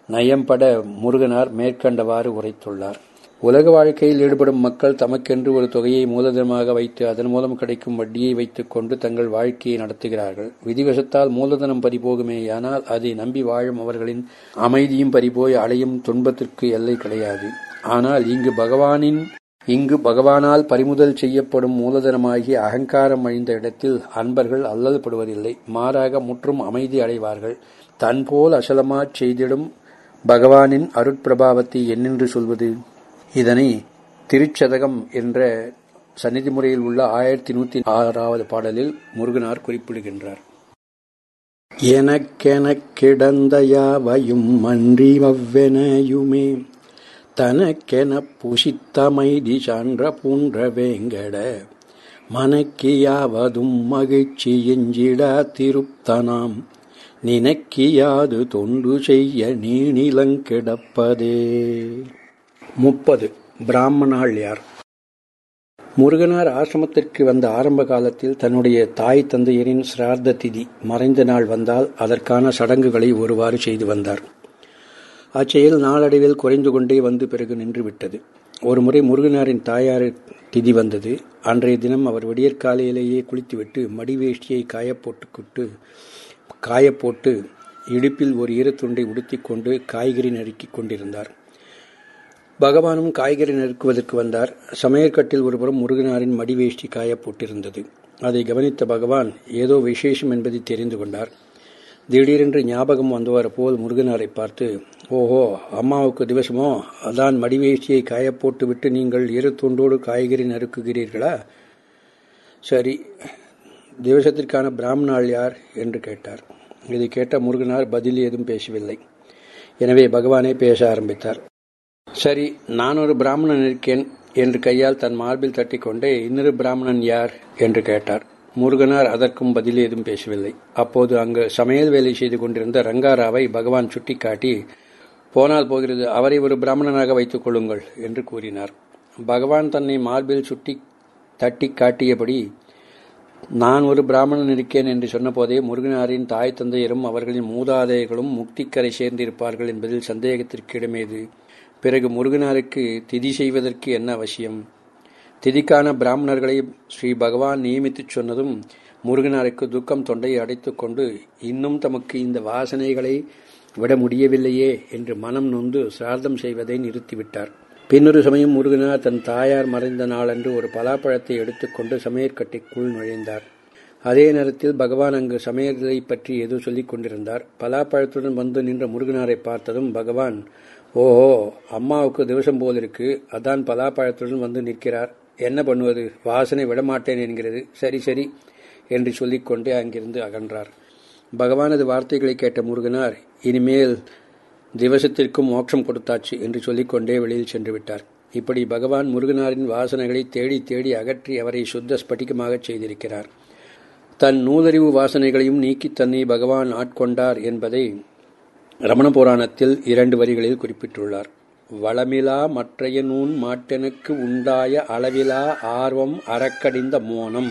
நயம்பட முருகனார் மேற்கண்டவாறு உரைத்துள்ளார். உலக வாழ்க்கையில் ஈடுபடும் மக்கள் தமக்கென்று ஒரு தொகையை மூலதனமாக வைத்து அதன் மூலம் கிடைக்கும் வட்டியை வைத்துக் கொண்டு தங்கள் வாழ்க்கையை நடத்துகிறார்கள். விதிவசத்தால் மூலதனம் பறிபோகுமேயானால் அதை நம்பி வாழும் அவர்களின் அமைதியும் பறிபோய் அலையும் துன்பத்திற்கு எல்லை கிடையாது. ஆனால் இங்கு பகவானின் இங்கு பகவானால் பறிமுதல் செய்யப்படும் மூலதனமாகிய அகங்காரம் அழிந்த இடத்தில் அன்பர்கள் அல்லல் படுவதில்லை மாறாக முற்றும் அமைதி அடைவார்கள். தன்போல் அசலமாச் செய்திடும் பகவானின் அருட்பிரபாவத்தை என்னென்று சொல்வது? இதனை திருச்சதகம் என்ற சந்நிதி முறையில் உள்ள ஆயிரத்தி நூத்தி ஆறாவது பாடலில் முருகனார் குறிப்பிடுகின்றார். எனக்கெனக் கிடந்த யாவையும் மன்றி வவ்வெனையுமே தனக்கெனப் புசித்தமைதி சான்ற பூன்ற வேங்கட மனக்கியாவதும் மகிழ்ச்சி எஞ்சிடா திருப்தனாம் நினக்கியாது தொண்டு செய்ய நீநிலங்கிடப்பதே முப்பது. பிராமணாள் யார்? முருகனார் ஆசிரமத்திற்கு வந்த ஆரம்ப காலத்தில் தன்னுடைய தாய் தந்தையரின் சிரார்த்த திதி மறைந்த நாள் வந்தால் அதற்கான சடங்குகளை ஒருவாறு செய்து வந்தார். அச்செயல் நாளடைவில் குறைந்து கொண்டே வந்து பிறகு நின்றுவிட்டது ஒருமுறை முருகனாரின் தாயார் திதி வந்தது. அன்றைய தினம் அவர் விடியற்காலையிலேயே குளித்துவிட்டு மடிவேஷ்டியை காயப்போட்டுக்கிட்டு காயப்போட்டு இடுப்பில் ஒரு ஈரத்துண்டை உடுத்திக் கொண்டு காய்கறி நறுக்கிக் கொண்டிருந்தார். பகவானும் காய்கறி நறுக்குவதற்கு வந்தார். சமையற்கட்டில் ஒருபுறம் முருகனாரின் மடிவேஷ்டி காயப்போட்டிருந்தது. அதை கவனித்த பகவான் ஏதோ விசேஷம் என்பதை தெரிந்து கொண்டார். திடீரென்று ஞாபகம் வந்தவர் போல் முருகனாரை பார்த்து ஓஹோ அம்மாவுக்கு திவசமோ? அதான் மடிவேஷ்டியை காயப்போட்டு போட்டுவிட்டு நீங்கள் இரு துண்டோடு காய்கறி நறுக்குகிறீர்களா? சரி திவசத்திற்கான பிராமணாள் யார்? என்று கேட்டார். இதை கேட்ட முருகனார் பதில் ஏதும் பேசவில்லை. எனவே பகவானே பேச ஆரம்பித்தார். சரி நான் ஒரு பிராமணன் இருக்கேன் என்று கையால் தன் மார்பில் தட்டிக்கொண்டே இன்னொரு பிராமணன் யார் என்று கேட்டார். முருகனார் அதற்கும் பதில் ஏதும் பேசவில்லை. அப்போது அங்கு சமையல் வேலை செய்து கொண்டிருந்த ரங்காராவை பகவான் சுட்டிக்காட்டி போனால் போகிறது அவரை ஒரு பிராமணனாக வைத்துக் கொள்ளுங்கள் என்று கூறினார். பகவான் தன்னை மார்பில் சுட்டி தட்டி காட்டியபடி நான் ஒரு பிராமணன் இருக்கேன் என்று சொன்னபோதே முருகனாரின் தாய் தந்தையரும் அவர்களின் மூதாதையர்களும் முக்திக்கரை சேர்ந்திருப்பார்கள் என்பதில் சந்தேகத்திற்கு இடமேது. பிறகு முருகனாருக்கு திதி செய்வதற்கு என்ன அவசியம்? திதிக்கான பிராமணர்களை ஸ்ரீ பகவான் நியமித்துச் சொன்னதும் முருகனாருக்கு துக்கம் தொண்டையை அடைத்து கொண்டு இன்னும் தமக்கு இந்த வாசனைகளை விட முடியவில்லையே என்று மனம் நொந்து சிரார்த்தம் செய்வதை நிறுத்திவிட்டார். பின்னொரு சமயம் முருகனார் தன் தாயார் மறைந்த நாளன்று ஒரு பலாப்பழத்தை எடுத்துக்கொண்டு சமையற்கட்டிக்குள் நுழைந்தார். அதே நேரத்தில் பகவான் அங்கு சமையலை பற்றி ஏதோ சொல்லிக் கொண்டிருந்தார். பலாப்பழத்துடன் வந்து நின்ற முருகனாரை பார்த்ததும் பகவான் ஓஹோ அம்மாவுக்கு திவசம் போலிருக்கு அதான் பலாப்பழத்துடன் வந்து நிற்கிறார். என்ன பண்ணுவது? வாசனை விடமாட்டேன் என்கிறது. சரி சரி என்று சொல்லிக்கொண்டே அங்கிருந்து அகன்றார். பகவானது வார்த்தைகளை கேட்ட முருகனார் இனிமேல் திவசத்திற்கும் மோட்சம் கொடுத்தாச்சு என்று சொல்லிக்கொண்டே வெளியில் சென்று விட்டார். இப்படி பகவான் முருகனாரின் வாசனைகளை தேடி தேடி அகற்றி அவரை சுத்த ஸ்பட்டிகமாகச் செய்திருக்கிறார். தன் நூலறிவு வாசனைகளையும் நீக்கி தன்னை பகவான் ஆட்கொண்டார் என்பதை ரமண புராணத்தில் இரண்டு வரிகளில் குறிப்பிட்டுள்ளார். வளமிலா மற்றைய நூன் மாட்டெனுக்கு உண்டாய அளவிலா ஆர்வம் அறக்கடிந்த மோனம்.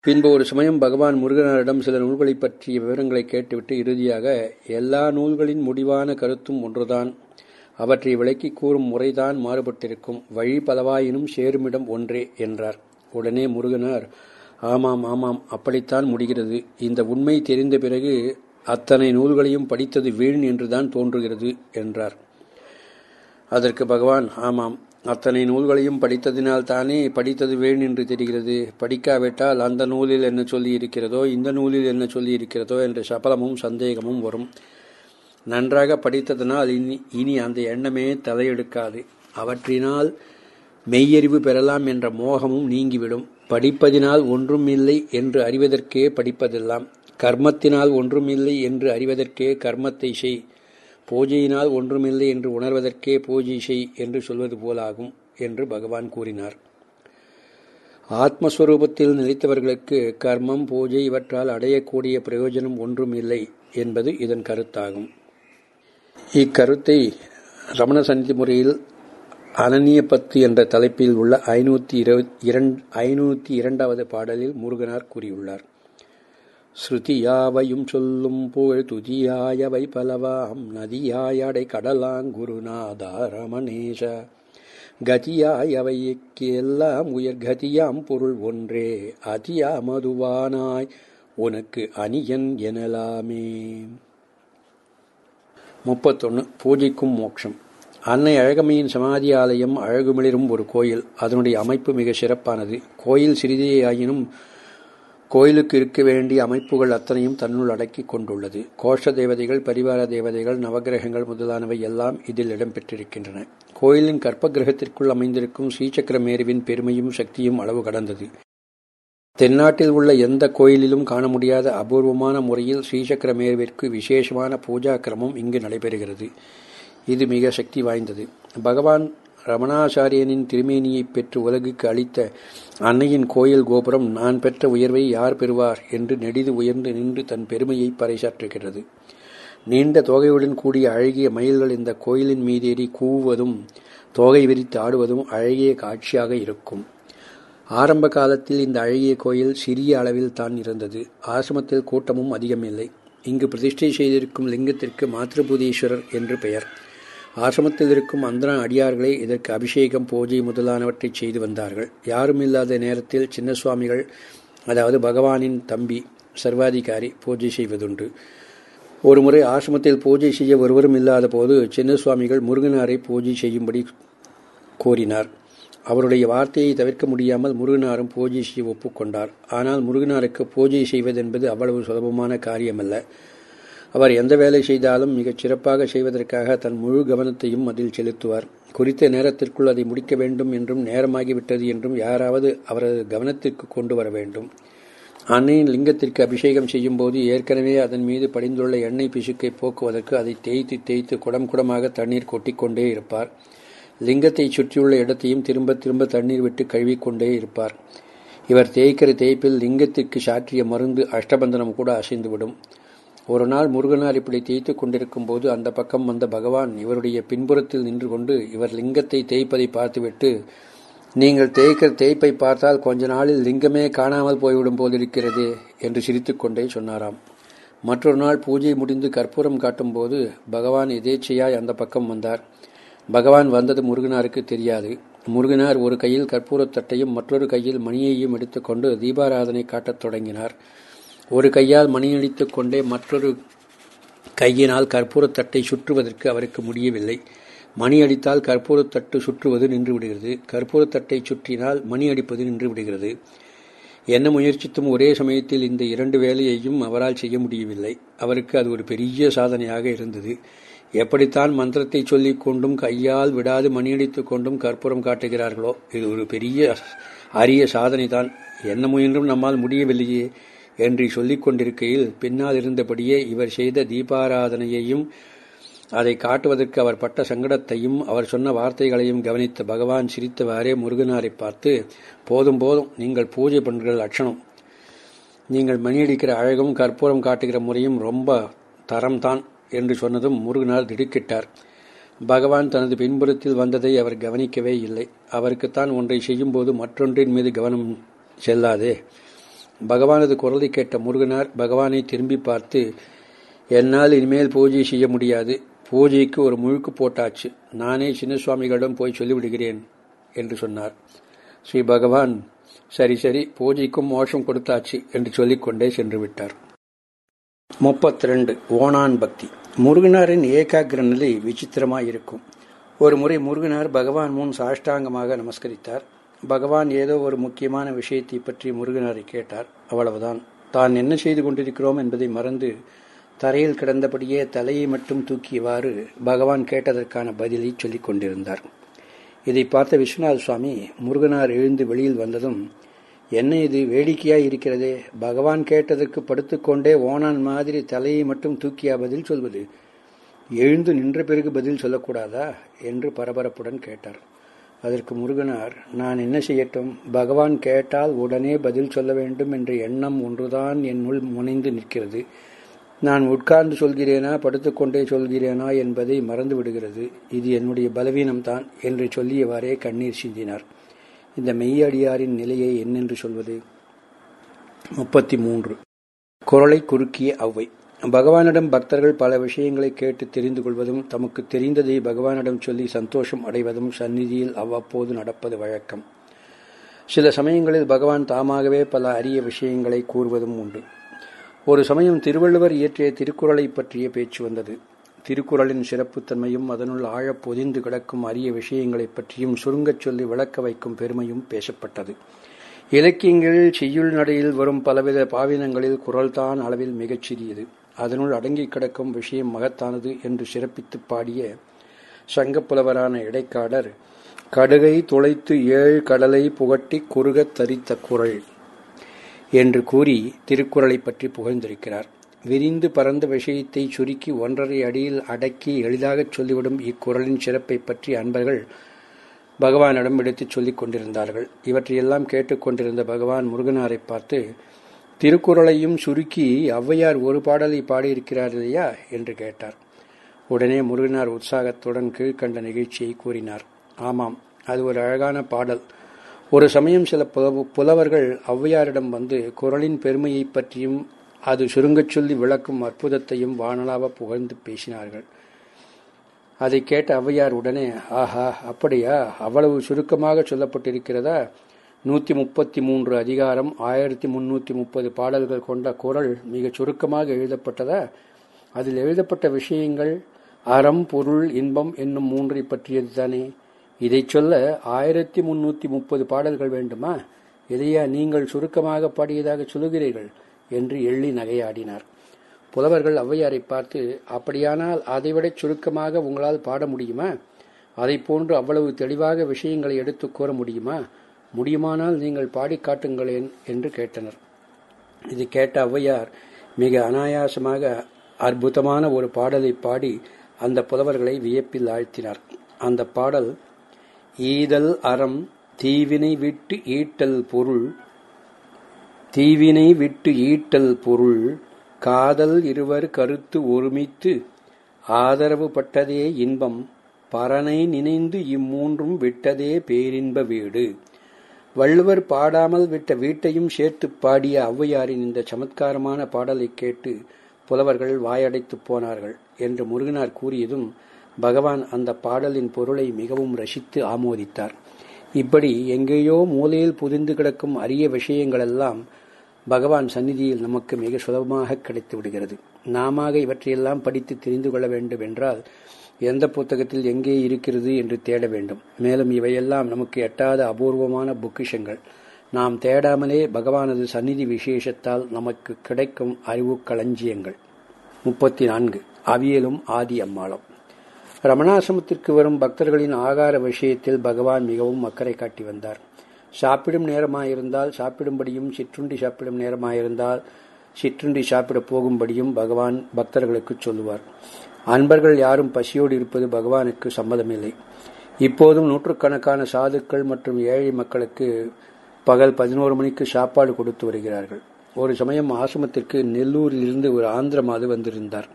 பின்பு ஒரு சமயம் பகவான் முருகனரிடம் சில நூல்களை பற்றிய விவரங்களை கேட்டுவிட்டு இறுதியாக எல்லா நூல்களின் முடிவான கருத்தும் ஒன்றுதான். அவற்றை விளக்கி கூறும் முறைதான் மாறுபட்டிருக்கும். வழி பலவாயினும் சேருமிடம் ஒன்றே என்றார். உடனே முருகனார் ஆமாம் ஆமாம் அப்படித்தான் முடிகிறது. இந்த உண்மை தெரிந்த பிறகு அத்தனை நூல்களையும் படித்தது வீண் என்றுதான் தோன்றுகிறது என்றார். அதற்கு பகவான் ஆமாம் அத்தனை நூல்களையும் படித்ததினால் தானே படித்தது வேண் என்று தெரிகிறது. படிக்காவிட்டால் அந்த நூலில் என்ன சொல்லி இருக்கிறதோ இந்த நூலில் என்ன சொல்லி இருக்கிறதோ என்ற சபலமும் சந்தேகமும் வரும். நன்றாக படித்ததனால் இனி இனி அந்த எண்ணமே தலையெடுக்காது. அவற்றினால் மெய்யறிவு பெறலாம் என்ற மோகமும் நீங்கிவிடும். படிப்பதினால் ஒன்றும் இல்லை என்று அறிவதற்கே படிப்பதெல்லாம். கர்மத்தினால் ஒன்றுமில்லை என்று அறிவதற்கே கர்மத்தை செய். பூஜையினால் ஒன்றுமில்லை என்று உணர்வதற்கே பூஜை செய் என்று சொல்வது போலாகும் என்று பகவான் கூறினார். ஆத்மஸ்வரூபத்தில் நிலைத்தவர்களுக்கு கர்மம் பூஜை இவற்றால் அடையக்கூடிய பிரயோஜனம் ஒன்றும் இல்லை என்பது இதன் கருத்தாகும். இக்கருத்தை ரமண சந்தி முறையில் அனநியப்பத்து என்ற தலைப்பில் உள்ள ஐநூற்றி இரண்டு ஐநூற்றி இரண்டாவது பாடலில் முருகனார் கூறியுள்ளார். ஸ்ருதியாவையும் சொல்லும் புகழ் துதியாயவை பலவாம் நதியாயடை கடலாங்குருநாதா ரமணேஷ. கதியாயவை எல்லாம் உயர் கதியாம் பொருள் ஒன்றே. அதியா மதுவானாய் உனக்கு அணியன் எனலாமே. முப்பத்தொன்னு பூஜைக்கும் மோட்சம். அன்னை அழகம்மையின் சமாதி ஆலயம் அழகுமிளிரும் ஒரு கோயில். அதனுடைய அமைப்பு மிக சிறப்பானது. கோயில் சிறிதே ஆயினும் கோயிலுக்கு இருக்க வேண்டிய அமைப்புகள் அத்தனையும் தன்னுள் அடக்கி கொண்டுள்ளது. கோஷ தேவதைகள் பரிவார தேவதைகள் நவகிரகங்கள் முதலானவை எல்லாம் இதில் இடம்பெற்றிருக்கின்றன. கோயிலின் கற்ப கிரகத்திற்குள் அமைந்திருக்கும் ஸ்ரீசக்கர மேருவின் பெருமையும் சக்தியும் அளவு கடந்தது. தென்னாட்டில் உள்ள எந்த கோயிலிலும் காண முடியாத அபூர்வமான முறையில் ஸ்ரீசக்கர மேருவிற்கு விசேஷமான பூஜா கிரமம் இங்கு நடைபெறுகிறது. இது மிக சக்தி வாய்ந்தது. பகவான் ரமணாச்சாரியனின் திருமேனியை பெற்று உலகுக்கு அளித்த அன்னையின் கோயில் கோபுரம் நான் பெற்ற உயர்வை யார் பெறுவார் என்று நெடிது உயர்ந்து நின்று தன் பெருமையை பறைசாற்றுகிறது. நீண்ட தோகையுடன் கூடிய அழகிய மயில்கள் இந்த கோயிலின் மீதேறி கூவுவதும் தோகை விரித்து ஆடுவதும் அழகிய காட்சியாக இருக்கும். ஆரம்ப காலத்தில் இந்த அழகிய கோயில் சிறிய அளவில் தான் இருந்தது. ஆசிரமத்தில் கூட்டமும் அதிகமில்லை. இங்கு பிரதிஷ்டை செய்திருக்கும் லிங்கத்திற்கு மாத்திருபூதீஸ்வரர் என்று பெயர். ஆசிரமத்தில் இருக்கும் அந்தன அடியார்களே இதற்கு அபிஷேகம் பூஜை முதலானவற்றை செய்து வந்தார்கள். யாரும் இல்லாத நேரத்தில் சின்ன சுவாமிகள் அதாவது பகவானின் தம்பி சர்வாதிகாரி பூஜை செய்வதுண்டு. ஒருமுறை ஆசிரமத்தில் பூஜை செய்ய ஒருவரும் இல்லாத போது சின்ன சுவாமிகள் முருகனாரை பூஜை செய்யும்படி கோரினார். அவருடைய வார்த்தையை தவிர்க்க முடியாமல் முருகனாரும் பூஜை செய்ய ஒப்புக்கொண்டார். ஆனால் முருகனாருக்கு பூஜை செய்வதென்பது அவ்வளவு சுலபமான காரியமல்ல. அவர் எந்த வேலை செய்தாலும் மிகச் சிறப்பாக செய்வதற்காக தன் முழு கவனத்தையும் அதில் செலுத்துவார். குறித்த நேரத்திற்குள் அதை முடிக்க வேண்டும் என்றும் நேரமாகிவிட்டது என்றும் யாராவது அவரது கவனத்திற்கு கொண்டு வர வேண்டும். அன்னையின் லிங்கத்திற்கு அபிஷேகம் செய்யும் போது ஏற்கனவே அதன் மீது படிந்துள்ள எண்ணெய் பிசுக்கை போக்குவதற்கு அதை தேய்த்து தேய்த்து குடம் குடமாக தண்ணீர் கொட்டிக்கொண்டே இருப்பார். லிங்கத்தை சுற்றியுள்ள இடத்தையும் திரும்ப திரும்ப தண்ணீர் விட்டு கழுவிக்கொண்டே இருப்பார். இவர் தேய்க்கிற தேய்ப்பில் லிங்கத்திற்கு சாற்றிய மருந்து அஷ்டபந்தனம் கூட அசைந்துவிடும். ஒரு நாள் முருகனார் இப்படி தேய்த்து கொண்டிருக்கும் போது அந்த பக்கம் வந்த பகவான் இவருடைய பின்புறத்தில் நின்று கொண்டு இவர் லிங்கத்தை தேய்ப்பதை பார்த்துவிட்டு நீங்கள் தேய்க்கிற தேய்ப்பை பார்த்தால் கொஞ்ச நாளில் லிங்கமே காணாமல் போய்விடும் போலிருக்கிறது என்று சிரித்துக்கொண்டே சொன்னாராம். மற்றொரு நாள் பூஜை முடிந்து கற்பூரம் காட்டும் போது பகவான் எதேச்சையாய் அந்த பக்கம் வந்தார். பகவான் வந்தது முருகனாருக்கு தெரியாது. முருகனார் ஒரு கையில் கற்பூரத்தட்டையும் மற்றொரு கையில் மணியையும் எடுத்துக்கொண்டு தீபாராதனை காட்டத் தொடங்கினார். ஒரு கையால் மணியடித்துக் கொண்டே மற்றொரு கையினால் கற்பூரத்தட்டை சுற்றுவதற்கு அவருக்கு முடியவில்லை. மணி அடித்தால் கற்பூரத்தட்டு சுற்றுவது நின்று விடுகிறது கற்பூரத்தட்டை சுற்றினால் மணி அடிப்பது நின்று விடுகிறது என்ன முயற்சித்தும் ஒரே சமயத்தில் இந்த இரண்டு வேலையையும் அவரால் செய்ய முடியவில்லை. அவருக்கு அது ஒரு பெரிய சாதனையாக இருந்தது. எப்படித்தான் மந்திரத்தை சொல்லிக் கொண்டும் கையால் விடாது மணியடித்துக் கொண்டும் கற்பூரம் காட்டுகிறார்களோ இது ஒரு பெரிய அரிய சாதனைதான். என்ன முயன்றும் நம்மால் முடியவில்லையே. என்று சொல்லிக் கொண்டிருக்கையில் பின்னால் இருந்தபடியே இவர் செய்த தீபாராதனையையும் அதை காட்டுவதற்கு அவர் பட்ட சங்கடத்தையும் அவர் சொன்ன வார்த்தைகளையும் கவனித்த பகவான் சிரித்தவாறே முருகனாரை பார்த்து போதும் போதும் நீங்கள் பூஜை பண்ணுகிற லட்சணம். நீங்கள் மணியடிக்கிற அழகும் கற்பூரம் காட்டுகிற முறையும் ரொம்ப தரம்தான் என்று சொன்னதும் முருகனார் திடுக்கிட்டார். பகவான் தனது பின்புறத்தில் வந்ததை அவர் கவனிக்கவே இல்லை. அவருக்குத்தான் ஒன்றை செய்யும்போது மற்றொன்றின் மீது கவனம் செல்லாதே. பகவானது குரலை கேட்ட முருகனார் பகவானை திரும்பி பார்த்து என்னால் இனிமேல் பூஜை செய்ய முடியாது. பூஜைக்கு ஒரு முழுக்கு போட்டாச்சு. நானே சின்னசுவாமிகளிடம் போய் சொல்லிவிடுகிறேன் என்று சொன்னார். ஸ்ரீ பகவான் சரி சரி பூஜைக்கும் மோஷம் கொடுத்தாச்சு என்று சொல்லிக்கொண்டே சென்று விட்டார். முப்பத்தி ரெண்டு ஓணான் பக்தி. முருகனாரின் ஏகாகிர நிலை விசித்திரமாயிருக்கும். ஒரு முறை முருகனார் பகவான் முன் சாஷ்டாங்கமாக நமஸ்கரித்தார். பகவான் ஏதோ ஒரு முக்கியமான விஷயத்தை பற்றி முருகனாரை கேட்டார். அவ்வளவுதான். தான் என்ன செய்து கொண்டிருக்கிறோம் என்பதை மறந்து தரையில் கிடந்தபடியே தலையை மட்டும் தூக்கியவாறு பகவான் கேட்டதற்கான பதிலை சொல்லிக் கொண்டிருந்தார். இதை பார்த்த விஸ்வநாத சுவாமி முருகனார் எழுந்து வெளியில் வந்ததும் என்ன இது வேடிக்கையாய் இருக்கிறதே. பகவான் கேட்டதற்கு படுத்துக்கொண்டே ஓனான் மாதிரி தலையை மட்டும் தூக்கியா பதில் சொல்வது? எழுந்து நின்ற பிறகு பதில் சொல்லக்கூடாதா? என்று பரபரப்புடன் கேட்டார். அதற்கு முருகனார் நான் என்ன செய்யட்டும்? பகவான் கேட்டால் உடனே பதில் சொல்ல வேண்டும் என்ற எண்ணம் ஒன்றுதான் என்னுள் முனைந்து நிற்கிறது. நான் உட்கார்ந்து சொல்கிறேனா படுத்துக்கொண்டே சொல்கிறேனா என்பதை மறந்து விடுகிறது. இது என்னுடைய பலவீனம்தான் என்று சொல்லியவாறே கண்ணீர் சிந்தினார். இந்த மெய்யடியாரின் நிலையை என்னென்று சொல்வது? முப்பத்தி மூன்று. குரலை குறுக்கிய அவ்வை. பகவானிடம் பக்தர்கள் பல விஷயங்களை கேட்டு தெரிந்து கொள்வதும் தமக்கு தெரிந்ததை பகவானிடம் சொல்லி சந்தோஷம் அடைவதும் சந்நிதியில் அவ்வப்போது நடப்பது வழக்கம். சில சமயங்களில் பகவான் தாமாகவே பல அரிய விஷயங்களை கூறுவதும் உண்டு. ஒரு சமயம் திருவள்ளுவர் இயற்றிய திருக்குறளை பற்றிய பேச்சு வந்தது. திருக்குறளின் சிறப்புத்தன்மையும் அதனுள் ஆழப் பொதிந்து கிடக்கும் அரிய விஷயங்களைப் பற்றியும் சுருங்கச் சொல்லி விளக்க வைக்கும் பெருமையும் பேசப்பட்டது. இலக்கியங்களில் செய்யுள் நடையில் வரும் பலவித பாவினங்களில் குரல்தான் அளவில் மிகச் சிறியது. அதனுள் அடங்கி கிடக்கும் விஷயம் மகத்தானது என்று சிறப்பித்து பாடிய சங்கப்புலவரான இடைக்காடர் கடுகை துளைத்து ஏழு கடலை புகட்டி குறுகத் தரித்த குரல் என்று கூறி திருக்குறளை பற்றி புகழ்ந்திருக்கிறார். விரிந்து பரந்த விஷயத்தை சுருக்கி ஒன்றரை அடியில் அடக்கி எளிதாகச் சொல்லிவிடும் இக்குறளின் சிறப்பை பற்றி அன்பர்கள் பகவானிடம் எடுத்துச் சொல்லிக் கொண்டிருந்தார்கள். இவற்றையெல்லாம் கேட்டுக்கொண்டிருந்த பகவான் முருகனாரை பார்த்து திருக்குறளையும் சுருக்கி ஔவையார் ஒரு பாடலை பாடியிருக்கிறார் இல்லையா என்று கேட்டார். உடனே முருகனார் உற்சாகத்துடன் கீழ்கண்ட நிகழ்ச்சியை கூறினார். ஆமாம் அது ஒரு அழகான பாடல். ஒரு சமயம் சில புலவர்கள் ஔவையாரிடம் வந்து குரலின் பெருமையை பற்றியும் அது சுருங்கச் சொல்லி விளக்கும் அற்புதத்தையும் வானலாக புகழ்ந்து பேசினார்கள். அதை கேட்ட ஔவையார் உடனே ஆஹா அப்படியா? அவ்வளவு சுருக்கமாக சொல்லப்பட்டிருக்கிறதா? நூற்றி முப்பத்தி மூன்று அதிகாரம் ஆயிரத்தி முன்னூற்றி முப்பது பாடல்கள் கொண்ட குரல் மிகச் சுருக்கமாக எழுதப்பட்டதா? அதில் எழுதப்பட்ட விஷயங்கள் அறம் பொருள் இன்பம் என்னும் மூன்றை பற்றியது தானே? இதைச் சொல்ல ஆயிரத்தி முன்னூற்றி முப்பது பாடல்கள் வேண்டுமா? இதையா நீங்கள் சுருக்கமாக பாடியதாக சொல்லுகிறீர்கள்? என்று எள்ளி நகையாடினார். புலவர்கள் ஔவையாரை பார்த்து அப்படியானால் அதைவிடச் சுருக்கமாக உங்களால் பாட முடியுமா? அதைப் போன்று அவ்வளவு தெளிவாக விஷயங்களை எடுத்துக் கூற முடியுமா? முடியுமானால் நீங்கள் பாடி காட்டுங்களேன் என்று கேட்டனர். இது கேட்ட ஔவையார் மிக அனாயாசமாக அற்புதமான ஒரு பாடலை பாடி அந்த புலவர்களை வியப்பில் ஆழ்த்தினார். அந்த பாடல் ஈதல் அறம் தீவினை விட்டு ஈட்டல் பொருள் தீவினை விட்டு ஈட்டல் பொருள் காதல் இருவர் கருத்து ஒருமித்து ஆதரவு பட்டதே இன்பம் பரனை நினைந்து இம்மூன்றும் விட்டதே பேரின்ப வீடு வள்ளுவர் பாடாமல் விட்ட வீட்டையும் சேர்த்துப் பாடிய ஔவையாரின் இந்த சமத்காரமான பாடலைக் கேட்டு புலவர்கள் வாயடைத்துப் போனார்கள் என்று முருகனார் கூறியதும் பகவான் அந்த பாடலின் பொருளை மிகவும் ரசித்து ஆமோதித்தார். இப்படி எங்கேயோ மூலையில் புதிந்து கிடக்கும் அரிய விஷயங்களெல்லாம் பகவான் சந்நிதியில் நமக்கு மிக சுலபமாக கிடைத்து விடுகிறது. நாம இவற்றையெல்லாம் படித்து தெரிந்து கொள்ள வேண்டும் என்றால் எந்த புத்தகத்தில் எங்கே இருக்கிறது என்று தேட வேண்டும். மேலும் இவையெல்லாம் நமக்கு எட்டாத அபூர்வமான பொக்கிஷங்கள். நாம் தேடாமலே பகவானது சந்நிதி விசேஷத்தால் நமக்கு கிடைக்கும் அறிவு களஞ்சியங்கள். முப்பத்தி நான்கு அவியலும் ஆதி அம்மாளம். ரமணாசிரமத்திற்கு வரும் பக்தர்களின் ஆகார விஷயத்தில் பகவான் மிகவும் அக்கறை காட்டி வந்தார். சாப்பிடும் நேரமாயிருந்தால் சாப்பிடும்படியும் சிற்றுண்டி சாப்பிடும் நேரமாயிருந்தால் சிற்றுண்டி சாப்பிட போகும்படியும் பகவான் பக்தர்களுக்கு சொல்லுவார். அன்பர்கள் யாரும் பசியோடு இருப்பது பகவானுக்கு சம்மதமில்லை. இப்போதும் நூற்றுக்கணக்கான சாதுக்கள் மற்றும் ஏழை மக்களுக்கு பகல் பதினோரு மணிக்கு சாப்பாடு கொடுத்து வருகிறார்கள். ஒரு சமயம் ஆசிரமத்திற்கு நெல்லூரிலிருந்து ஒரு ஆந்திர மாது வந்திருந்தார்.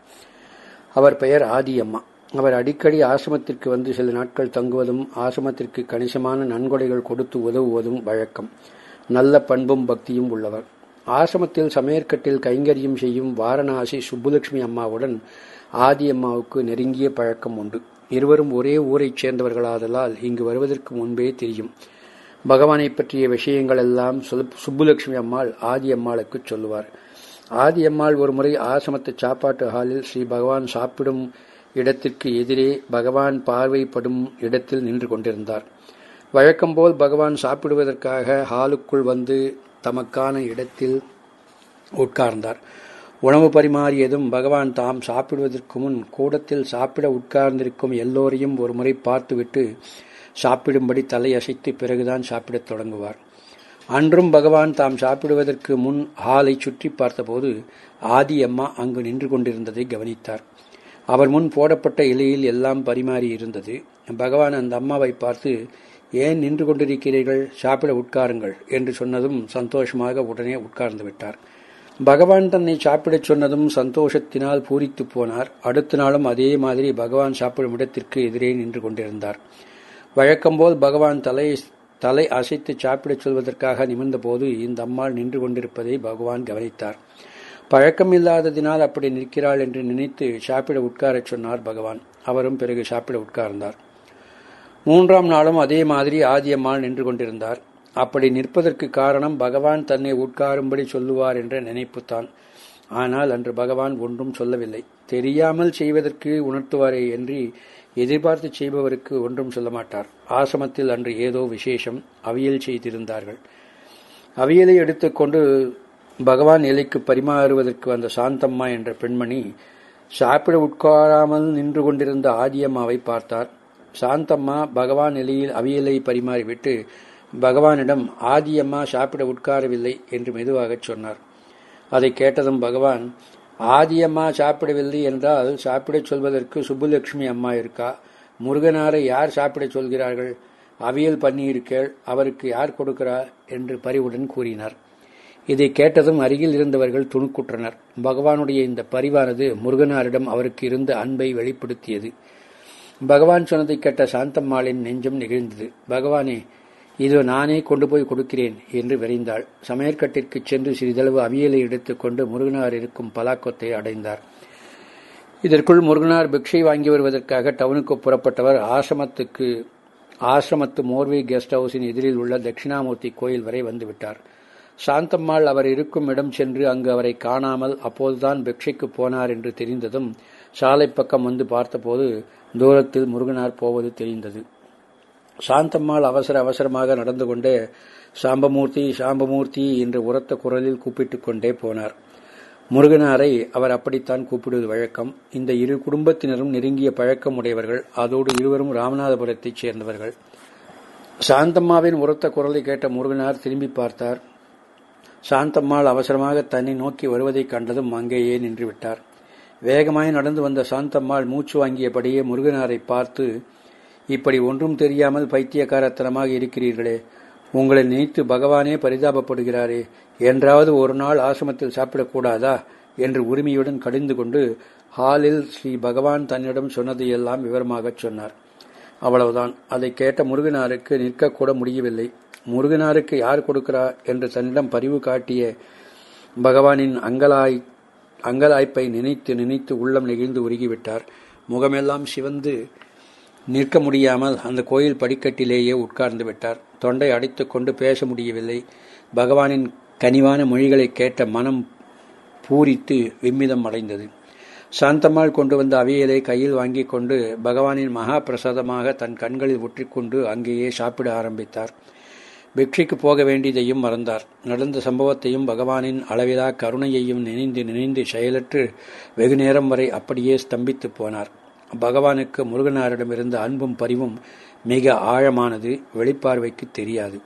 அவர் பெயர் ஆதியம்மா. அவர் அடிக்கடி ஆசிரமத்திற்கு வந்து சில நாட்கள் தங்குவதும் ஆசிரமத்திற்கு கணிசமான நன்கொடைகள் கொடுத்து உதவுவதும் வழக்கம். நல்ல பண்பும் பக்தியும் உள்ளவர். ஆசிரமத்தில் சமையற்கட்டில் கைங்கரியம் செய்யும் வாரணாசி சுப்புலட்சுமி அம்மாவுடன் ஆதி அம்மாவுக்கு நெருங்கிய பழக்கம் உண்டு. இருவரும் ஒரே ஊரைச் சேர்ந்தவர்களாதலால் இங்கு வருவதற்கு முன்பே தெரியும். பகவானை பற்றிய விஷயங்கள் எல்லாம் சுப்புலட்சுமி அம்மாள் ஆதி அம்மாளுக்கு சொல்லுவார். ஆதி அம்மாள் ஒருமுறை ஆசிரமத்து சாப்பாட்டு ஹாலில் ஸ்ரீ பகவான் சாப்பிடும் இடத்திற்கு எதிரே பகவான் பார்வைப்படும் இடத்தில் நின்று கொண்டிருந்தார். வழக்கம்போல் பகவான் சாப்பிடுவதற்காக ஹாலுக்குள் வந்து தமக்கான இடத்தில் உட்கார்ந்தார். உணவு பரிமாறியதும் பகவான் தாம் சாப்பிடுவதற்கு முன் கூடத்தில் சாப்பிட உட்கார்ந்திருக்கும் எல்லோரையும் ஒரு முறை பார்த்துவிட்டு சாப்பிடும்படி தலையசைத்து பிறகுதான் சாப்பிடத் தொடங்குவார். அன்றும் பகவான் தாம் சாப்பிடுவதற்கு முன் ஹாலை சுற்றி பார்த்தபோது ஆதி அம்மா அங்கு நின்று கொண்டிருந்ததை கவனித்தார். அவர் முன் போடப்பட்ட இலையில் எல்லாம் பரிமாறி இருந்தது. பகவான் அந்த அம்மாவை பார்த்து ஏன் நின்று கொண்டிருக்கிறீர்கள்? சாப்பிட உட்காருங்கள் என்று சொன்னதும் சந்தோஷமாக உடனே உட்கார்ந்து விட்டார். பகவான் தன்னை சாப்பிடச் சொன்னதும் சந்தோஷத்தினால் பூரித்து போனார். அடுத்த நாளும் அதே மாதிரி பகவான் சாப்பிடும் இடத்திற்கு எதிரே நின்று கொண்டிருந்தார். வழக்கம்போல் பகவான் தலை தலை அசைத்து சாப்பிடச் சொல்வதற்காக நிமிர்ந்தபோது இந்த அம்மாள் நின்று கொண்டிருப்பதை பகவான் கவனித்தார். பழக்கம் இல்லாததினால் அப்படி நிற்கிறாள் என்று நினைத்து சாப்பிட உட்காரச் சொன்னார் பகவான். அவரும் பிறகு சாப்பிட உட்கார்ந்தார். மூன்றாம் நாளும் அதே மாதிரி ஆதியம்மாள் நின்று கொண்டிருந்தார். அப்படி நிற்பதற்கு காரணம் பகவான் தன்னை உட்காரும்படி சொல்லுவார் என்ற நினைப்புத்தான். ஆனால் அன்று பகவான் ஒன்றும் சொல்லவில்லை. தெரியாமல் செய்வதற்கு உணர்த்துவாரே என்று எதிர்பார்த்து செய்பவருக்கு ஒன்றும் சொல்ல மாட்டார். ஆசிரமத்தில் அன்று ஏதோ விசேஷம் அவியல் செய்திருந்தார்கள். அவியலை எடுத்துக்கொண்டு பகவான் இலைக்கு பரிமாறுவதற்கு வந்த சாந்தம்மா என்ற பெண்மணி சாப்பிட உட்காராமல் நின்று கொண்டிருந்த ஆதியம்மாவை பார்த்தார். சாந்தம்மா பகவான் நிலையில் அவியலை பரிமாறிவிட்டு பகவானிடம் ஆதியம்மா சாப்பிட உட்காரவில்லை என்று மெதுவாகச் சொன்னார். அதை கேட்டதும் பகவான் ஆதியம்மா சாப்பிடவில்லை என்றால் சாப்பிடச் சொல்வதற்கு சுப்புலட்சுமி அம்மா இருக்கா? முருகனாரை யார் சாப்பிடச் சொல்கிறார்கள்? அவியல் பண்ணியிருக்கேள் அவருக்கு யார் கொடுக்கிறார் என்று பரிவுடன் கூறினார். இதை கேட்டதும் அருகில் இருந்தவர்கள் துணுக்குற்றனர். பகவானுடைய இந்த பரிவானது முருகனாரிடம் அவருக்கு இருந்த அன்பை வெளிப்படுத்தியது. பகவான் சொன்னதை கேட்ட சாந்தம்மாளின் நெஞ்சம் நெகிழ்ந்தது. பகவானே இதோ நானே கொண்டு போய் கொடுக்கிறேன் என்று விரைந்தாள். சமையற்கட்டிற்கு சென்று சிறிதளவு அவியலை எடுத்துக்கொண்டு முருகனார் இருக்கும் பலாக்கொத்தை அடைந்தார். இதற்குள் முருகனார் பிக்ஷை வாங்கி வருவதற்காக டவுனுக்கு புறப்பட்டவர் ஆசிரமத்துக்கு ஆசிரமத்து மோர்வி கெஸ்ட் ஹவுஸின் எதிரில் உள்ள தட்சிணாமூர்த்தி கோயில் வரை வந்துவிட்டார். சாந்தம்மாள் அவர் இருக்கும் இடம் சென்று அங்கு அவரை காணாமல் அப்போதுதான் பிக்ஷைக்கு போனார் என்று தெரிந்ததும் சாலை பக்கம் வந்து பார்த்தபோது தூரத்தில் முருகனார் போவது தெரிந்தது. சாந்தம்மாள் அவசர அவசரமாக நடந்து கொண்டே சாம்பமூர்த்தி சாம்பமூர்த்தி என்று உரத்த குரலில் கூப்பிட்டுக் கொண்டே போனார். முருகனாரை அவர் அப்படித்தான் கூப்பிடுவது வழக்கம். இந்த இரு குடும்பத்தினரும் நெருங்கிய பழக்கம் உடையவர்கள் அதோடு இருவரும் ராமநாதபுரத்தைச் சேர்ந்தவர்கள். சாந்தம்மாவின் உரத்த குரலை கேட்ட முருகனார் திரும்பி பார்த்தார். சாந்தம்மாள் அவசரமாக தன்னை நோக்கி வருவதைக் கண்டதும் அங்கேயே நின்றுவிட்டார். வேகமாய் நடந்து வந்த சாந்தம்மாள் மூச்சு வாங்கியபடியே முருகனாரை பார்த்து இப்படி ஒன்றும் தெரியாமல் பைத்தியக்காரத்தனமாக இருக்கிறீர்களே. உங்களை நினைத்து பகவானே பரிதாபப்படுகிறாரே. என்றாவது ஒரு நாள் ஆசிரமத்தில் சாப்பிடக்கூடாதா என்று உரிமையுடன் கடிந்து கொண்டு ஹாலில் ஸ்ரீ பகவான் தன்னிடம் சொன்னதையெல்லாம் விவரமாகச் சொன்னார். அவ்வளவுதான். அதை கேட்ட முருகனாருக்கு நிற்கக்கூட முடியவில்லை. முருகனாருக்கு யார் கொடுக்கிறா என்று தன்னிடம் பரிவு காட்டிய பகவானின் அங்கலாய் அங்கலாய்ப்பை நினைத்து நினைத்து உள்ளம் நெகிழ்ந்து உருகிவிட்டார். முகமெல்லாம் சிவந்து நிற்க முடியாமல் அந்த கோயில் படிக்கட்டிலேயே உட்கார்ந்து விட்டார். தொண்டை அடைத்துக்கொண்டு பேச முடியவில்லை. பகவானின் கனிவான மொழிகளை கேட்ட மனம் பூரித்து விம்மிதம் அடைந்தது. சாந்தம்மாள் கொண்டு வந்த அவியலை கையில் வாங்கிக் கொண்டு பகவானின் மகா பிரசாதமாக தன் கண்களில் ஒற்றிக்கொண்டு அங்கேயே சாப்பிட ஆரம்பித்தார். பிக்ஷிக்கு போக வேண்டியதையும் மறந்தார். நடந்த சம்பவத்தையும் பகவானின் அளவிலா கருணையையும் நினைந்து நினைந்து செயலற்று வெகு நேரம் வரை அப்படியே ஸ்தம்பித்து போனார். பகவானுக்கு முருகனாரிடமிருந்த அன்பும் பரிவும் மிக ஆழமானது வெளிப்பார்வைக்கு தெரியாது.